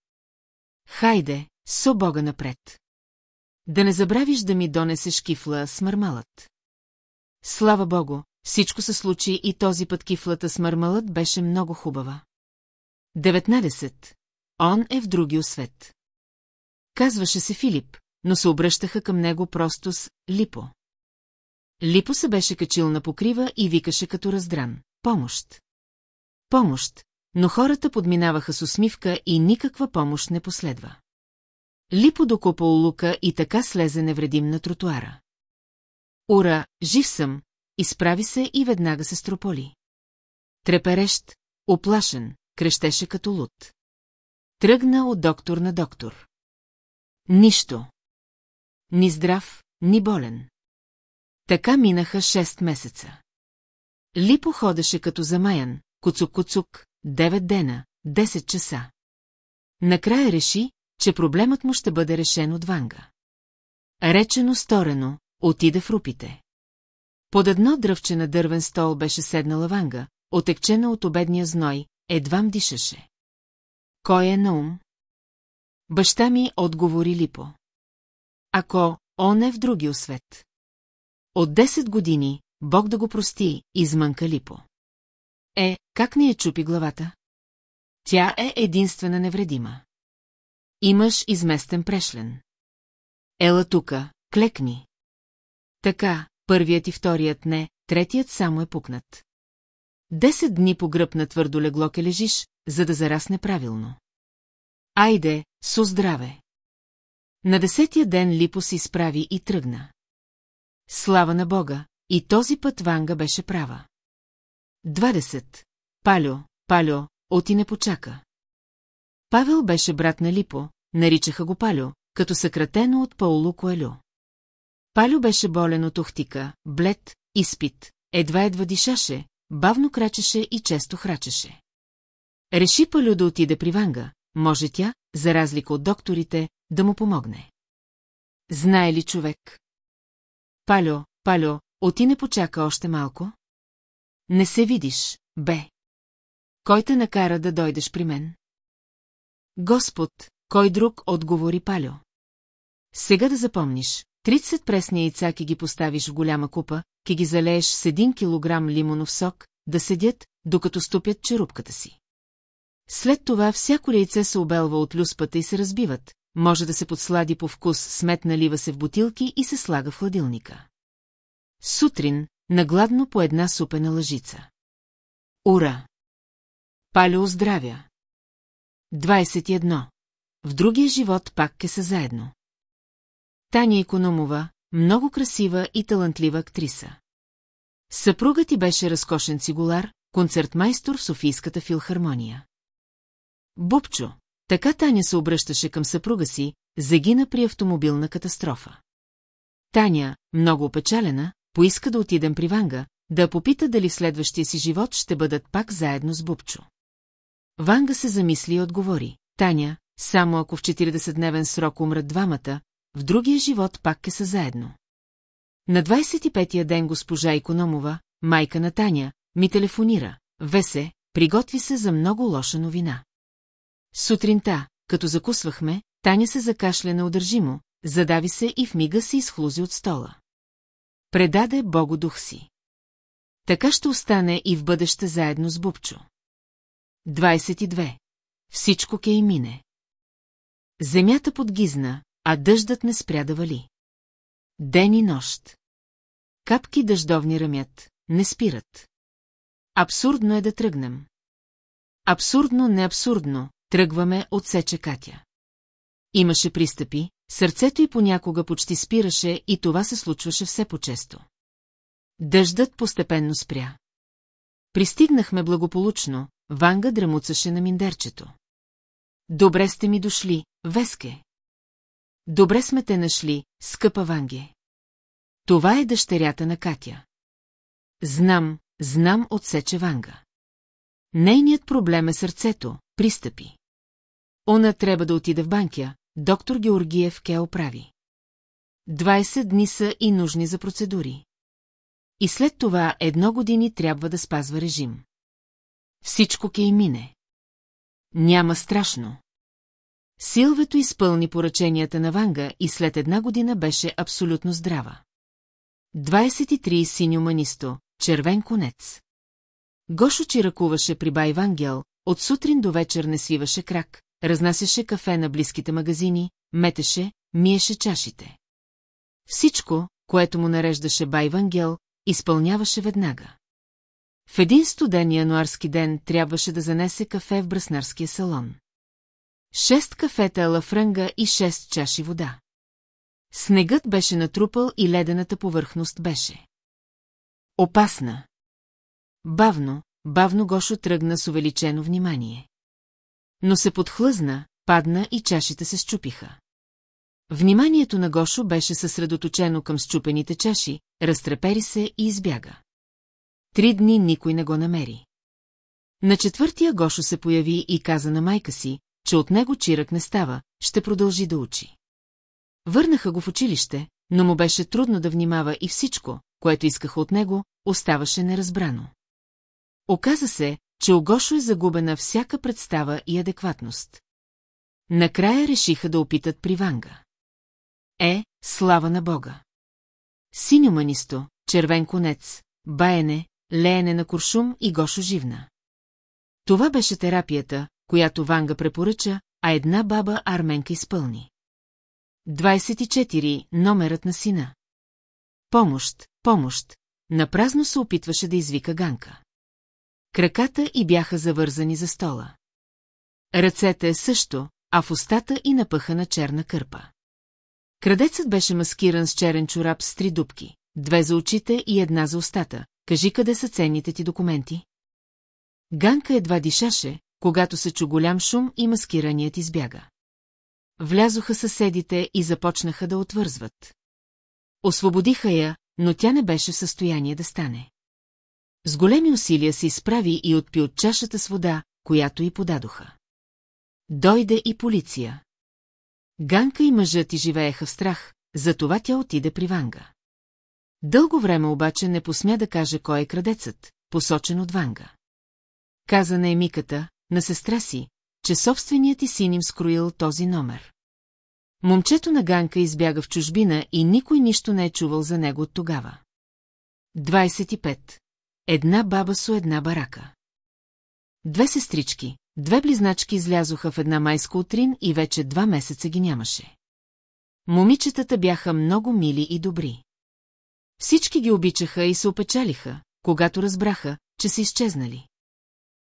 Хайде, со Бога напред. Да не забравиш да ми донесеш кифла с мармалът. Слава Богу, всичко се случи и този път кифлата с мармалът беше много хубава. 19. Он е в другия свет. Казваше се Филип, но се обръщаха към него просто с Липо. Липо се беше качил на покрива и викаше като раздран. Помощ! Помощ! Но хората подминаваха с усмивка и никаква помощ не последва. Липо докопа лука и така слезе невредим на тротуара. Ура, жив съм, изправи се и веднага се строполи. Треперещ, оплашен, крещеше като луд. Тръгна от доктор на доктор. Нищо. Ни здрав, ни болен. Така минаха 6 месеца. Липо ходеше като замаян, куцук-куцук, 9 дена, 10 часа. Накрая реши, че проблемът му ще бъде решен от Ванга. Речено сторено, отида в рупите. Под едно дръвче на дървен стол беше седнала Ванга, отекчена от обедния зной, едвам дишаше. Кой е на ум? Баща ми отговори Липо. Ако он е в другия свет. От 10 години, Бог да го прости, измънка Липо. Е, как ни е чупи главата? Тя е единствена невредима. Имаш изместен прешлен. Ела тука, клекни. Така, първият и вторият не, третият само е пукнат. Десет дни по гръб на твърдо легло ке лежиш, за да зарасне правилно. Айде, со здраве! На десетия ден Липо се изправи и тръгна. Слава на Бога, и този път Ванга беше права. Двадесет. Палю, Палю, оти не почака. Павел беше брат на Липо, наричаха го Палю, като съкратено от Пауло Коелю. Палю беше болен от ухтика, блед, изпит, едва-едва дишаше, бавно крачеше и често храчеше. Реши Палю да отиде при Ванга, може тя, за разлика от докторите, да му помогне. Знае ли човек? Палю, Палю, оти не почака още малко? Не се видиш, бе. Кой те накара да дойдеш при мен? Господ, кой друг отговори Палю. Сега да запомниш, 30 пресни яйца ки ги поставиш в голяма купа, ки ги залееш с 1 килограм лимонов сок, да седят, докато стопят черупката си. След това всяко яйце се обелва от люспата и се разбиват, може да се подслади по вкус, смет налива се в бутилки и се слага в хладилника. Сутрин, нагладно по една супена лъжица. Ура! Палео здравя! 21. В другия живот пак ке са заедно. Таня Икономова, много красива и талантлива актриса. Съпругът ти беше разкошен цигулар, концертмайстор в Софийската филхармония. Бубчо, така Таня се обръщаше към съпруга си, загина при автомобилна катастрофа. Таня, много опечалена, поиска да отидем при Ванга, да попита дали в следващия си живот ще бъдат пак заедно с Бубчо. Ванга се замисли и отговори. Таня, само ако в 40-дневен срок умрат двамата, в другия живот пак ке са заедно. На 25-я ден госпожа Икономова, майка на Таня, ми телефонира. Весе, приготви се за много лоша новина. Сутринта, като закусвахме, Таня се закашля неудържимо, задави се и в мига се изхлузи от стола. Предаде Богу дух си. Така ще остане и в бъдеще заедно с Бубчо. 22. Всичко ке и мине. Земята подгизна, а дъждът не спря да вали. Ден и нощ. Капки дъждовни ръмят, не спират. Абсурдно е да тръгнем. Абсурдно, не абсурдно, тръгваме, отсече Катя. Имаше пристъпи, сърцето й понякога почти спираше и това се случваше все по-често. Дъждът постепенно спря. Пристигнахме благополучно, Ванга драмуцаше на миндерчето. Добре сте ми дошли, Веске. Добре сме те нашли, скъпа Ванге. Това е дъщерята на Катя. Знам, знам, отсече Ванга. Нейният проблем е сърцето, пристъпи. Она трябва да отиде в банкя, доктор Георгиев ке оправи. 20 дни са и нужни за процедури. И след това едно години трябва да спазва режим. Всичко ке и мине. Няма страшно. Силвето изпълни поръченията на Ванга и след една година беше абсолютно здрава. 23 синьо манисто, червен конец. Гошо чиракуваше при бай Вангел, от сутрин до вечер не свиваше крак, разнасяше кафе на близките магазини, метеше, миеше чашите. Всичко, което му нареждаше бай Вангел, изпълняваше веднага. В един студен януарски ден трябваше да занесе кафе в браснарския салон. Шест кафета лафрънга и шест чаши вода. Снегът беше натрупал и ледената повърхност беше. Опасна. Бавно, бавно Гошо тръгна с увеличено внимание. Но се подхлъзна, падна и чашите се щупиха. Вниманието на Гошо беше съсредоточено към щупените чаши, разтрепери се и избяга. Три дни никой не го намери. На четвъртия Гошо се появи и каза на майка си, че от него чирък не става, ще продължи да учи. Върнаха го в училище, но му беше трудно да внимава и всичко, което искаха от него, оставаше неразбрано. Оказа се, че Огошо е загубена всяка представа и адекватност. Накрая решиха да опитат при Ванга. Е, слава на Бога! Синьо манисто, червен конец, баене, леене на куршум и Гошо живна. Това беше терапията, която Ванга препоръча, а една баба арменка изпълни. 24. Номерът на сина. Помощ, помощ. Напразно се опитваше да извика Ганка. Краката и бяха завързани за стола. Ръцете е също, а в устата и напъхана черна кърпа. Крадецът беше маскиран с черен чорап с три дубки, две за очите и една за устата. Кажи къде са ценните ти документи? Ганка едва дишаше, когато се чу голям шум и маскираният избяга. Влязоха съседите и започнаха да отвързват. Освободиха я, но тя не беше в състояние да стане. С големи усилия се изправи и отпи от чашата с вода, която й подадоха. Дойде и полиция. Ганка и мъжът ти живееха в страх, затова тя отиде при Ванга. Дълго време обаче не посмя да каже кой е крадецът, посочен от Ванга. Каза на емиката, на сестра си, че собственият ти син им скроил този номер. Момчето на Ганка избяга в чужбина и никой нищо не е чувал за него от тогава. 25. Една баба со една барака. Две сестрички, две близначки излязоха в една майска утрин и вече два месеца ги нямаше. Момичетата бяха много мили и добри. Всички ги обичаха и се опечалиха, когато разбраха, че са изчезнали.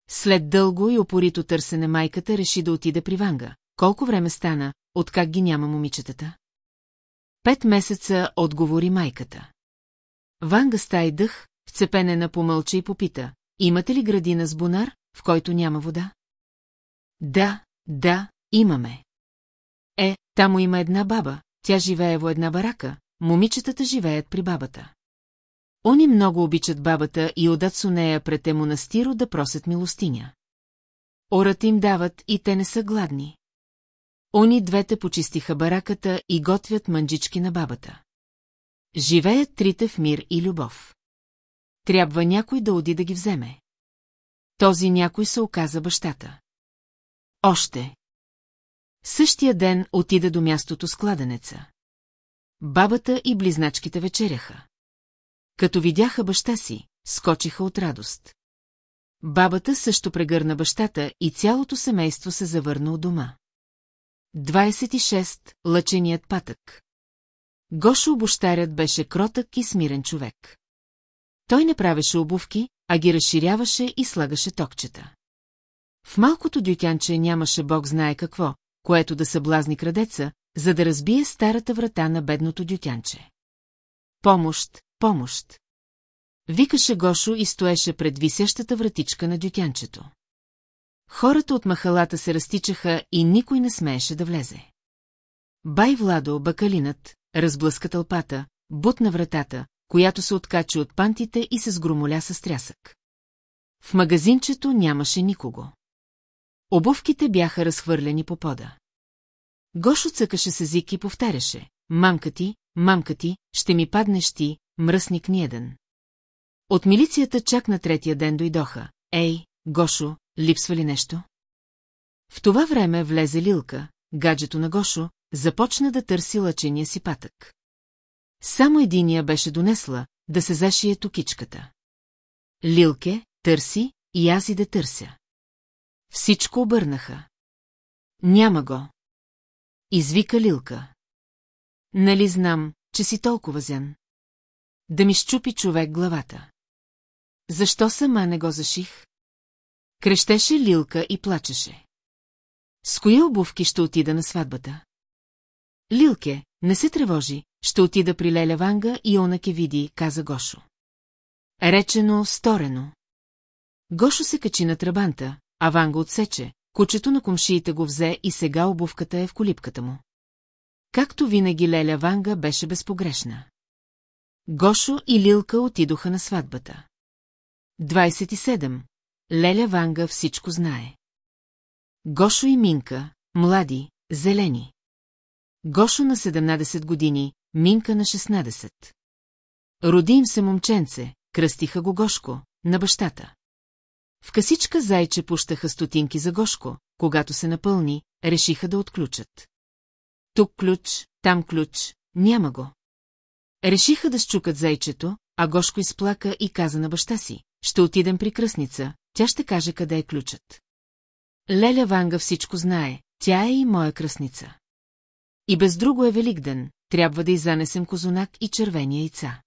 След дълго и опорито търсене майката реши да отиде при Ванга. Колко време стана, откак ги няма момичетата? Пет месеца отговори майката. Ванга стай дъх, вцепенена помълча и попита, имате ли градина с бунар, в който няма вода? Да, да, имаме. Е, тамо има една баба, тя живее в една барака, момичетата живеят при бабата. Они много обичат бабата и отдат со нея пред е монастиро да просят милостиня. Ората им дават и те не са гладни. Они двете почистиха бараката и готвят манджички на бабата. Живеят трите в мир и любов. Трябва някой да оди да ги вземе. Този някой се оказа бащата. Още. Същия ден отида до мястото с кладенеца. Бабата и близначките вечеряха. Като видяха баща си, скочиха от радост. Бабата също прегърна бащата и цялото семейство се завърна от дома. 26. Лъченият патък Гошо обощарят беше кротък и смирен човек. Той не правеше обувки, а ги разширяваше и слагаше токчета. В малкото дютянче нямаше бог знае какво, което да съблазни крадеца, за да разбие старата врата на бедното дютянче. Помощ, помощ! Викаше Гошо и стоеше пред висящата вратичка на дютянчето. Хората от махалата се разтичаха и никой не смееше да влезе. Бай Владо, бакалинът, разблъска тълпата, бутна вратата, която се откачи от пантите и се сгромоля с трясък. В магазинчето нямаше никого. Обувките бяха разхвърлени по пода. Гошо цъкаше с език и повтаряше. Мамка ти, мамка ти, ще ми паднеш ти, мръсник ниеден. От милицията чак на третия ден дойдоха. Ей, Гошо, липсва ли нещо? В това време влезе Лилка, гаджето на Гошо, започна да търси лъчения си патък. Само единия беше донесла, да се зашие токичката. Лилке, търси, и аз и да търся. Всичко обърнаха. Няма го. Извика Лилка. Нали знам, че си толкова зян? Да ми щупи човек главата. Защо сама не го заших? Крещеше Лилка и плачеше. С кои обувки ще отида на сватбата? Лилке, не се тревожи, ще отида при Леля Ванга и она ке види, каза Гошо. Речено, сторено. Гошо се качи на трабанта, а Ванга отсече, кучето на комшиите го взе и сега обувката е в колипката му. Както винаги Леля Ванга беше безпогрешна. Гошо и Лилка отидоха на сватбата. 27. Леля Ванга всичко знае. Гошо и Минка, млади, зелени. Гошо на 17 години, Минка на 16. Роди им се момченце, кръстиха го Гошко, на бащата. В касичка зайче пущаха стотинки за Гошко, когато се напълни, решиха да отключат. Тук ключ, там ключ, няма го. Решиха да щукат зайчето, а Гошко изплака и каза на баща си, ще отидем при кръсница, тя ще каже къде е ключът. Леля Ванга всичко знае, тя е и моя кръсница. И без друго е Великден, трябва да изанесем козунак и червени яйца.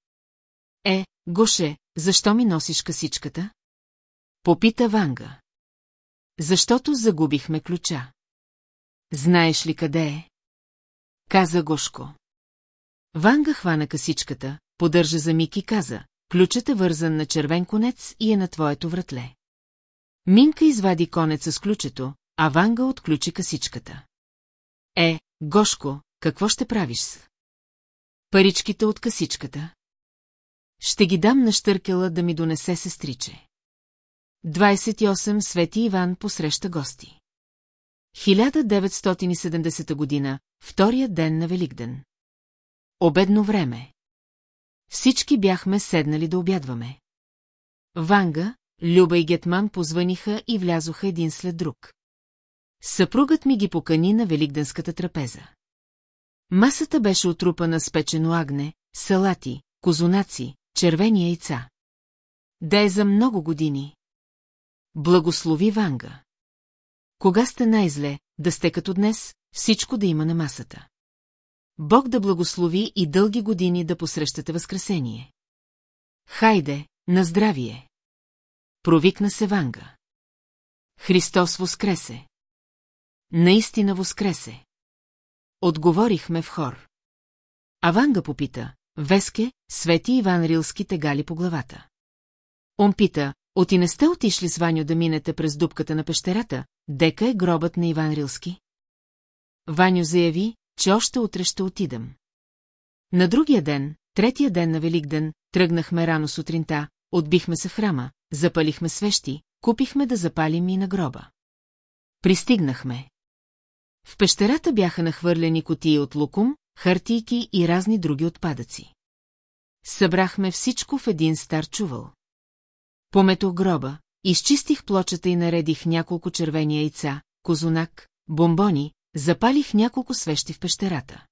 Е, Гоше, защо ми носиш касичката? Попита Ванга. Защото загубихме ключа. Знаеш ли къде е? Каза Гошко. Ванга хвана касичката, поддържа за миг и каза, ключът е вързан на червен конец и е на твоето вратле. Минка извади конеца с ключето, а Ванга отключи касичката. Е, Гошко, какво ще правиш с? Паричките от касичката. Ще ги дам на Штъркела да ми донесе сестриче. 28 Свети Иван посреща гости. 1970 година, втория ден на Великден. Обедно време. Всички бяхме седнали да обядваме. Ванга, Люба и Гетман позваниха и влязоха един след друг. Съпругът ми ги покани на великденската трапеза. Масата беше отрупана с печено агне, салати, козунаци, червени яйца. Да е за много години. Благослови Ванга. Кога сте най-зле, да сте като днес, всичко да има на масата. Бог да благослови и дълги години да посрещате Възкресение. Хайде, на здравие! Провикна се Ванга. Христос воскресе! Наистина воскресе! Отговорихме в хор. А Ванга попита, Веске, Свети Иван Рилски тегали по главата. Он пита, оти не сте отишли с Ваню да минете през дупката на пещерата, дека е гробът на Иван Рилски? Ваню заяви, че още утре ще отидем. На другия ден, третия ден на Великден, тръгнахме рано сутринта, отбихме се в храма, запалихме свещи, купихме да запалим и на гроба. Пристигнахме. В пещерата бяха нахвърлени котии от лукум, хартийки и разни други отпадъци. Събрахме всичко в един стар чувал. Пометох гроба, изчистих плочата и наредих няколко червени яйца, козунак, бомбони, запалих няколко свещи в пещерата.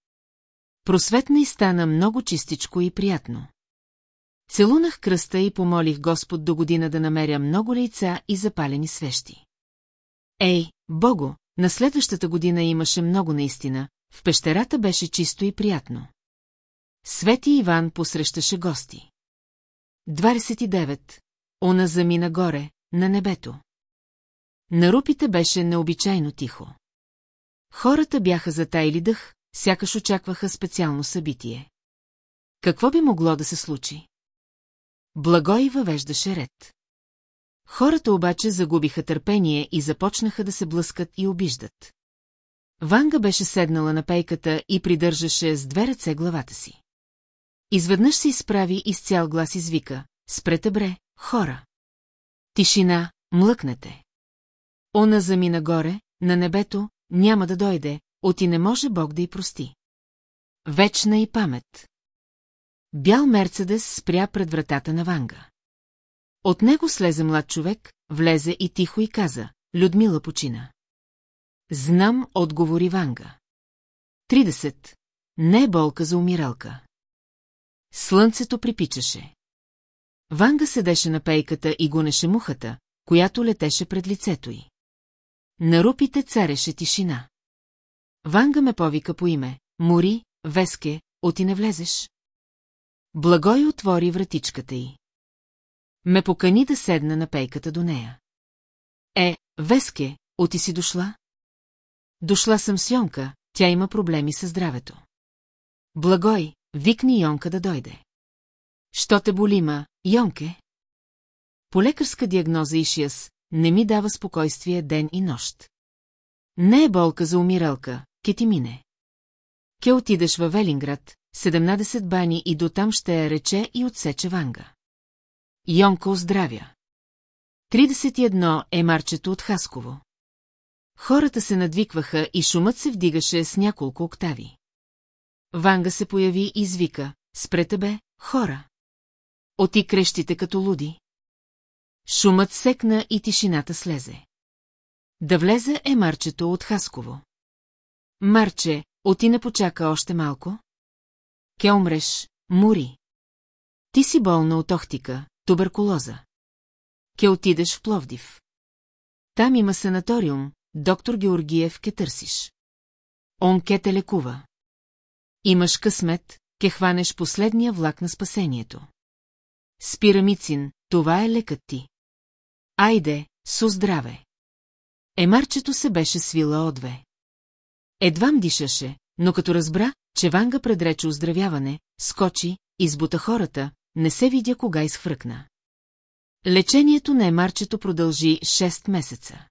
Просветна и стана много чистичко и приятно. Целунах кръста и помолих Господ до година да намеря много лейца и запалени свещи. Ей, Бого, на следващата година имаше много наистина, в пещерата беше чисто и приятно. Свети Иван посрещаше гости. 29. Она замина горе, на небето. На рупите беше необичайно тихо. Хората бяха затайли дъх, сякаш очакваха специално събитие. Какво би могло да се случи? Благой въвеждаше ред. Хората обаче загубиха търпение и започнаха да се блъскат и обиждат. Ванга беше седнала на пейката и придържаше с две ръце главата си. Изведнъж се изправи и с цял глас извика. Спрете бре, хора. Тишина, млъкнете. Она замина горе, на небето, няма да дойде, оти не може Бог да й прости. Вечна и памет. Бял Мерцедес спря пред вратата на Ванга. От него слезе млад човек, влезе и тихо и каза, Людмила почина. Знам, отговори Ванга. 30. Не е болка за умиралка. Слънцето припичаше. Ванга седеше на пейката и гонеше мухата, която летеше пред лицето й. На рупите цареше тишина. Ванга ме повика по име. Мори, Веске, оти не влезеш. Благой отвори вратичката й. Ме покани да седна на пейката до нея. Е, Веске, оти си дошла? Дошла съм с Йонка, тя има проблеми със здравето. Благой, викни Йонка да дойде. Що те болима, Йонке? По лекарска диагноза Ишиас не ми дава спокойствие ден и нощ. Не е болка за умиралка, ке ти мине. Ке отидеш във Велинград, 17 бани и дотам ще я рече и отсече Ванга. Йонка оздравя. 31 е марчето от Хасково. Хората се надвикваха и шумът се вдигаше с няколко октави. Ванга се появи и извика, спрете бе, хора. Оти крещите като луди. Шумът секна и тишината слезе. Да влезе е Марчето от Хасково. Марче, оти не почака още малко? Ке умреш, Мури. Ти си болна от охтика, туберкулоза. Ке отидеш в Пловдив. Там има санаториум, доктор Георгиев ке търсиш. Он ке те лекува. Имаш късмет, ке хванеш последния влак на спасението. Спирамицин, това е лекът ти. Айде, со здраве. Емарчето се беше свила отве. Едвам дишаше, но като разбра, че Ванга предрече оздравяване, скочи, избута хората, не се видя кога изхвъркна. Лечението на емарчето продължи 6 месеца.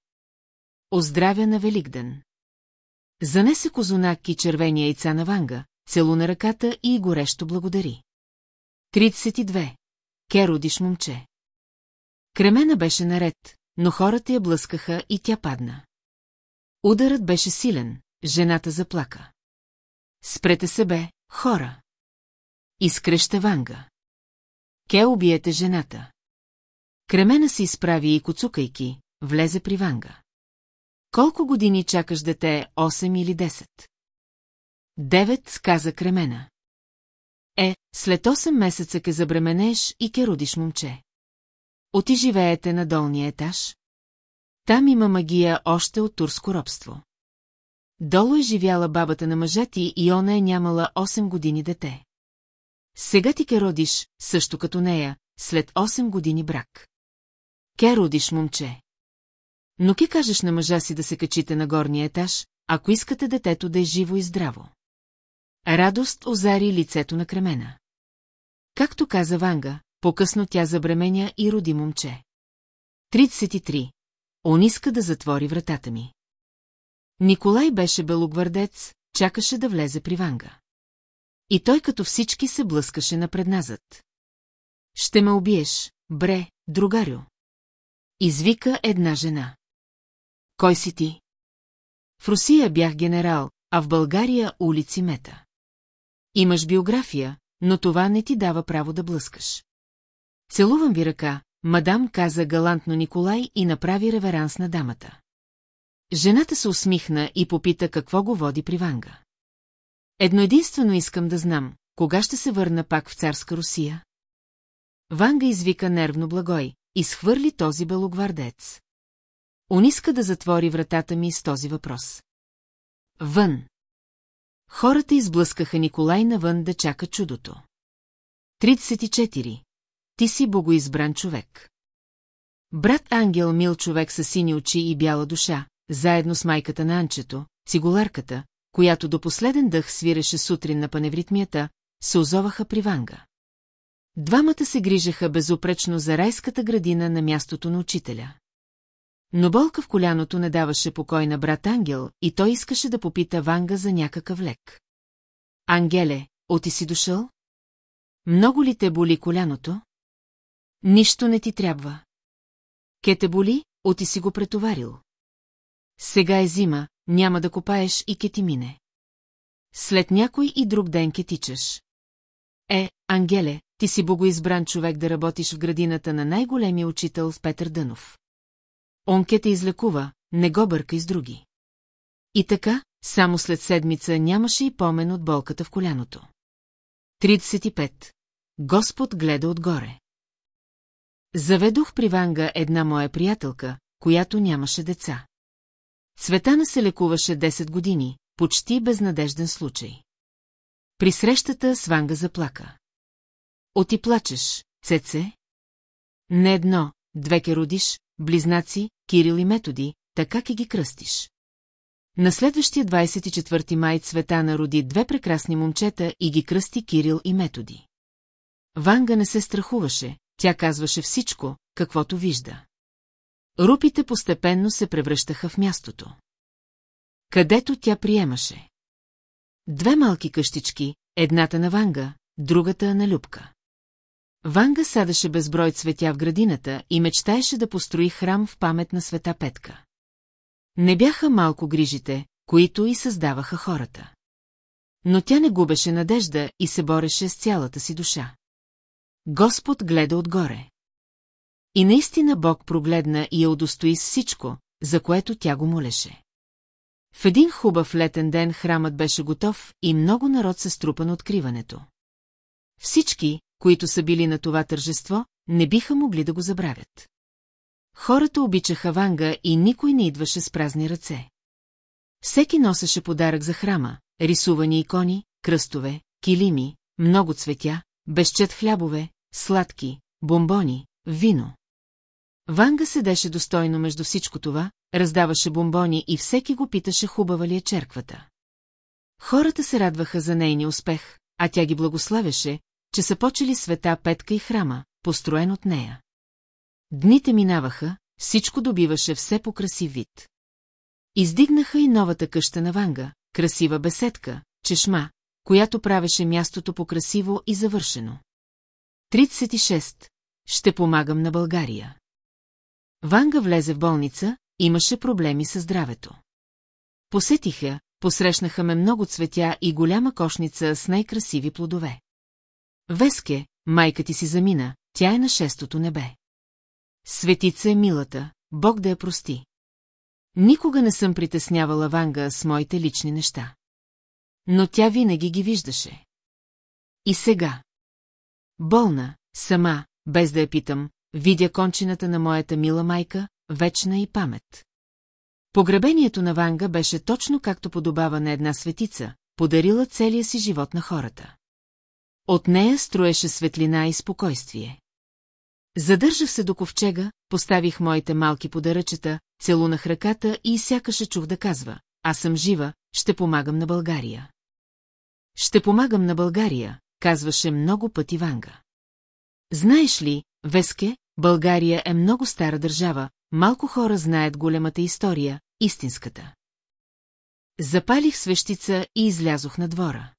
Оздравя на Великден. Занесе козунак и червени яйца на Ванга, целуна ръката и горещо благодари. 32. Керодиш момче. Кремена беше наред, но хората я блъскаха и тя падна. Ударът беше силен, жената заплака. Спрете се бе, хора. Изкръща Ванга. Ке убиете жената. Кремена се изправи и коцукайки, влезе при Ванга. Колко години чакаш дете, 8 или 10? Девет, каза Кремена. Е, след 8 месеца ке забременеш и ке родиш момче. Оти живеете на долния етаж? Там има магия още от турско робство. Долу е живяла бабата на мъжа ти и она е нямала 8 години дете. Сега ти ке родиш, също като нея, след 8 години брак. Ке родиш, момче. Но ке кажеш на мъжа си да се качите на горния етаж, ако искате детето да е живо и здраво. Радост озари лицето на Кремена. Както каза Ванга, по-късно тя забременя и роди момче. 33. Он иска да затвори вратата ми. Николай беше белогвардец, чакаше да влезе при Ванга. И той като всички се блъскаше напредназът. Ще ме убиеш, бре, другарю. Извика една жена. Кой си ти? В Русия бях генерал, а в България улици мета. Имаш биография, но това не ти дава право да блъскаш. Целувам ви ръка, мадам каза галантно Николай и направи реверанс на дамата. Жената се усмихна и попита какво го води при Ванга. Едно единствено искам да знам, кога ще се върна пак в царска Русия? Ванга извика нервно благой, изхвърли този белогвардец. Он иска да затвори вратата ми с този въпрос. Вън. Хората изблъскаха Николай навън да чака чудото. 34. Ти си богоизбран човек. Брат Ангел мил човек с сини очи и бяла душа, заедно с майката на Анчето, цигуларката, която до последен дъх свиреше сутрин на паневритмията, се озоваха при Ванга. Двамата се грижаха безупречно за райската градина на мястото на учителя. Но болка в коляното не даваше покой на брат Ангел и той искаше да попита Ванга за някакъв лек. Ангеле, оти си дошъл? Много ли те боли коляното? Нищо не ти трябва. Ке те боли, оти си го претоварил. Сега е зима, няма да копаеш и ке ти мине. След някой и друг ден ке тичаш. Е, Ангеле, ти си богоизбран човек да работиш в градината на най-големия учител в Петър Дънов. Он ке те излекува, не го бъркай с други. И така, само след седмица нямаше и помен от болката в коляното. 35. Господ гледа отгоре. Заведох при Ванга една моя приятелка, която нямаше деца. Цветана се лекуваше 10 години, почти безнадежден случай. При срещата с Ванга заплака. Оти плачеш, Цеце? Не едно, две ке родиш, близнаци, Кирил и Методи, така ки ги кръстиш. На следващия 24 май Цветана роди две прекрасни момчета и ги кръсти Кирил и Методи. Ванга не се страхуваше, тя казваше всичко, каквото вижда. Рупите постепенно се превръщаха в мястото. Където тя приемаше. Две малки къщички, едната на Ванга, другата на Любка. Ванга садаше безброй цветя в градината и мечтаеше да построи храм в памет на света Петка. Не бяха малко грижите, които и създаваха хората. Но тя не губеше надежда и се бореше с цялата си душа. Господ гледа отгоре. И наистина Бог прогледна и я удостои с всичко, за което тя го молеше. В един хубав летен ден храмът беше готов и много народ се струпа на откриването. Всички, които са били на това тържество, не биха могли да го забравят. Хората обичаха Ванга и никой не идваше с празни ръце. Всеки носеше подарък за храма, рисувани икони, кръстове, килими, много цветя, безчет хлябове, сладки, бомбони, вино. Ванга седеше достойно между всичко това, раздаваше бомбони и всеки го питаше хубава ли е черквата. Хората се радваха за нейния успех, а тя ги благославяше, че са почели света Петка и храма, построен от нея. Дните минаваха, всичко добиваше все по-красив вид. Издигнаха и новата къща на Ванга, красива беседка, чешма, която правеше мястото по-красиво и завършено. 36. Ще помагам на България. Ванга влезе в болница, имаше проблеми с здравето. Посетиха, посрещнаха ме много цветя и голяма кошница с най-красиви плодове. Веске, майка ти си замина, тя е на шестото небе. Светица е милата, Бог да я прости. Никога не съм притеснявала Ванга с моите лични неща. Но тя винаги ги виждаше. И сега. Болна, сама, без да я питам, видя кончината на моята мила майка, вечна и памет. Погребението на Ванга беше точно както подобава на една светица, подарила целия си живот на хората. От нея строеше светлина и спокойствие. Задържах се до ковчега, поставих моите малки подаръчета, целунах ръката и сякаше чух да казва, аз съм жива, ще помагам на България. Ще помагам на България, казваше много пъти Ванга. Знаеш ли, Веске, България е много стара държава, малко хора знаят големата история, истинската. Запалих свещица и излязох на двора.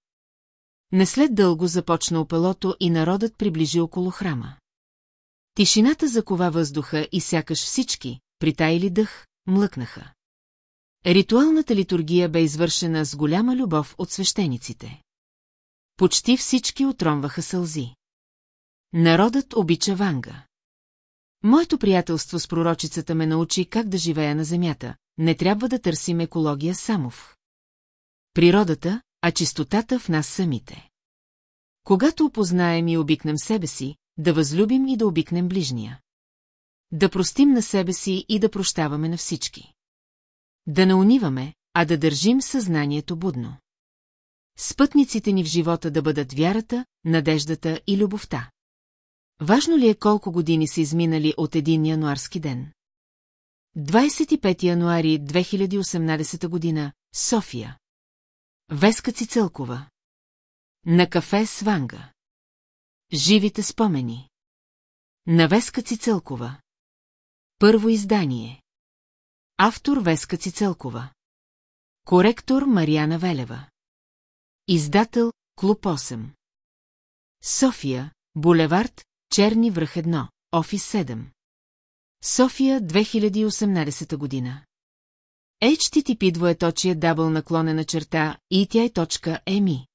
Не след дълго започна опелото и народът приближи около храма. Тишината закова въздуха и сякаш всички, притайли дъх, млъкнаха. Ритуалната литургия бе извършена с голяма любов от свещениците. Почти всички отромваха сълзи. Народът обича Ванга. Моето приятелство с пророчицата ме научи как да живея на земята, не трябва да търсим екология само в природата, а чистотата в нас самите. Когато опознаем и обикнем себе си, да възлюбим и да обикнем ближния. Да простим на себе си и да прощаваме на всички. Да не униваме, а да държим съзнанието будно. Спътниците ни в живота да бъдат вярата, надеждата и любовта. Важно ли е колко години са изминали от един януарски ден? 25 януари 2018 година, София. Веска Цицълкова. На кафе с Ванга. Живите спомени. На Веска Цицълкова. Първо издание. Автор Веска Цицълкова. Коректор Марияна Велева. Издател Клуб 8. София, булевард, Черни връх 1, офис 7. София, 2018 година. HTTP двоеточие дабл наклонена черта и тя е точка еми.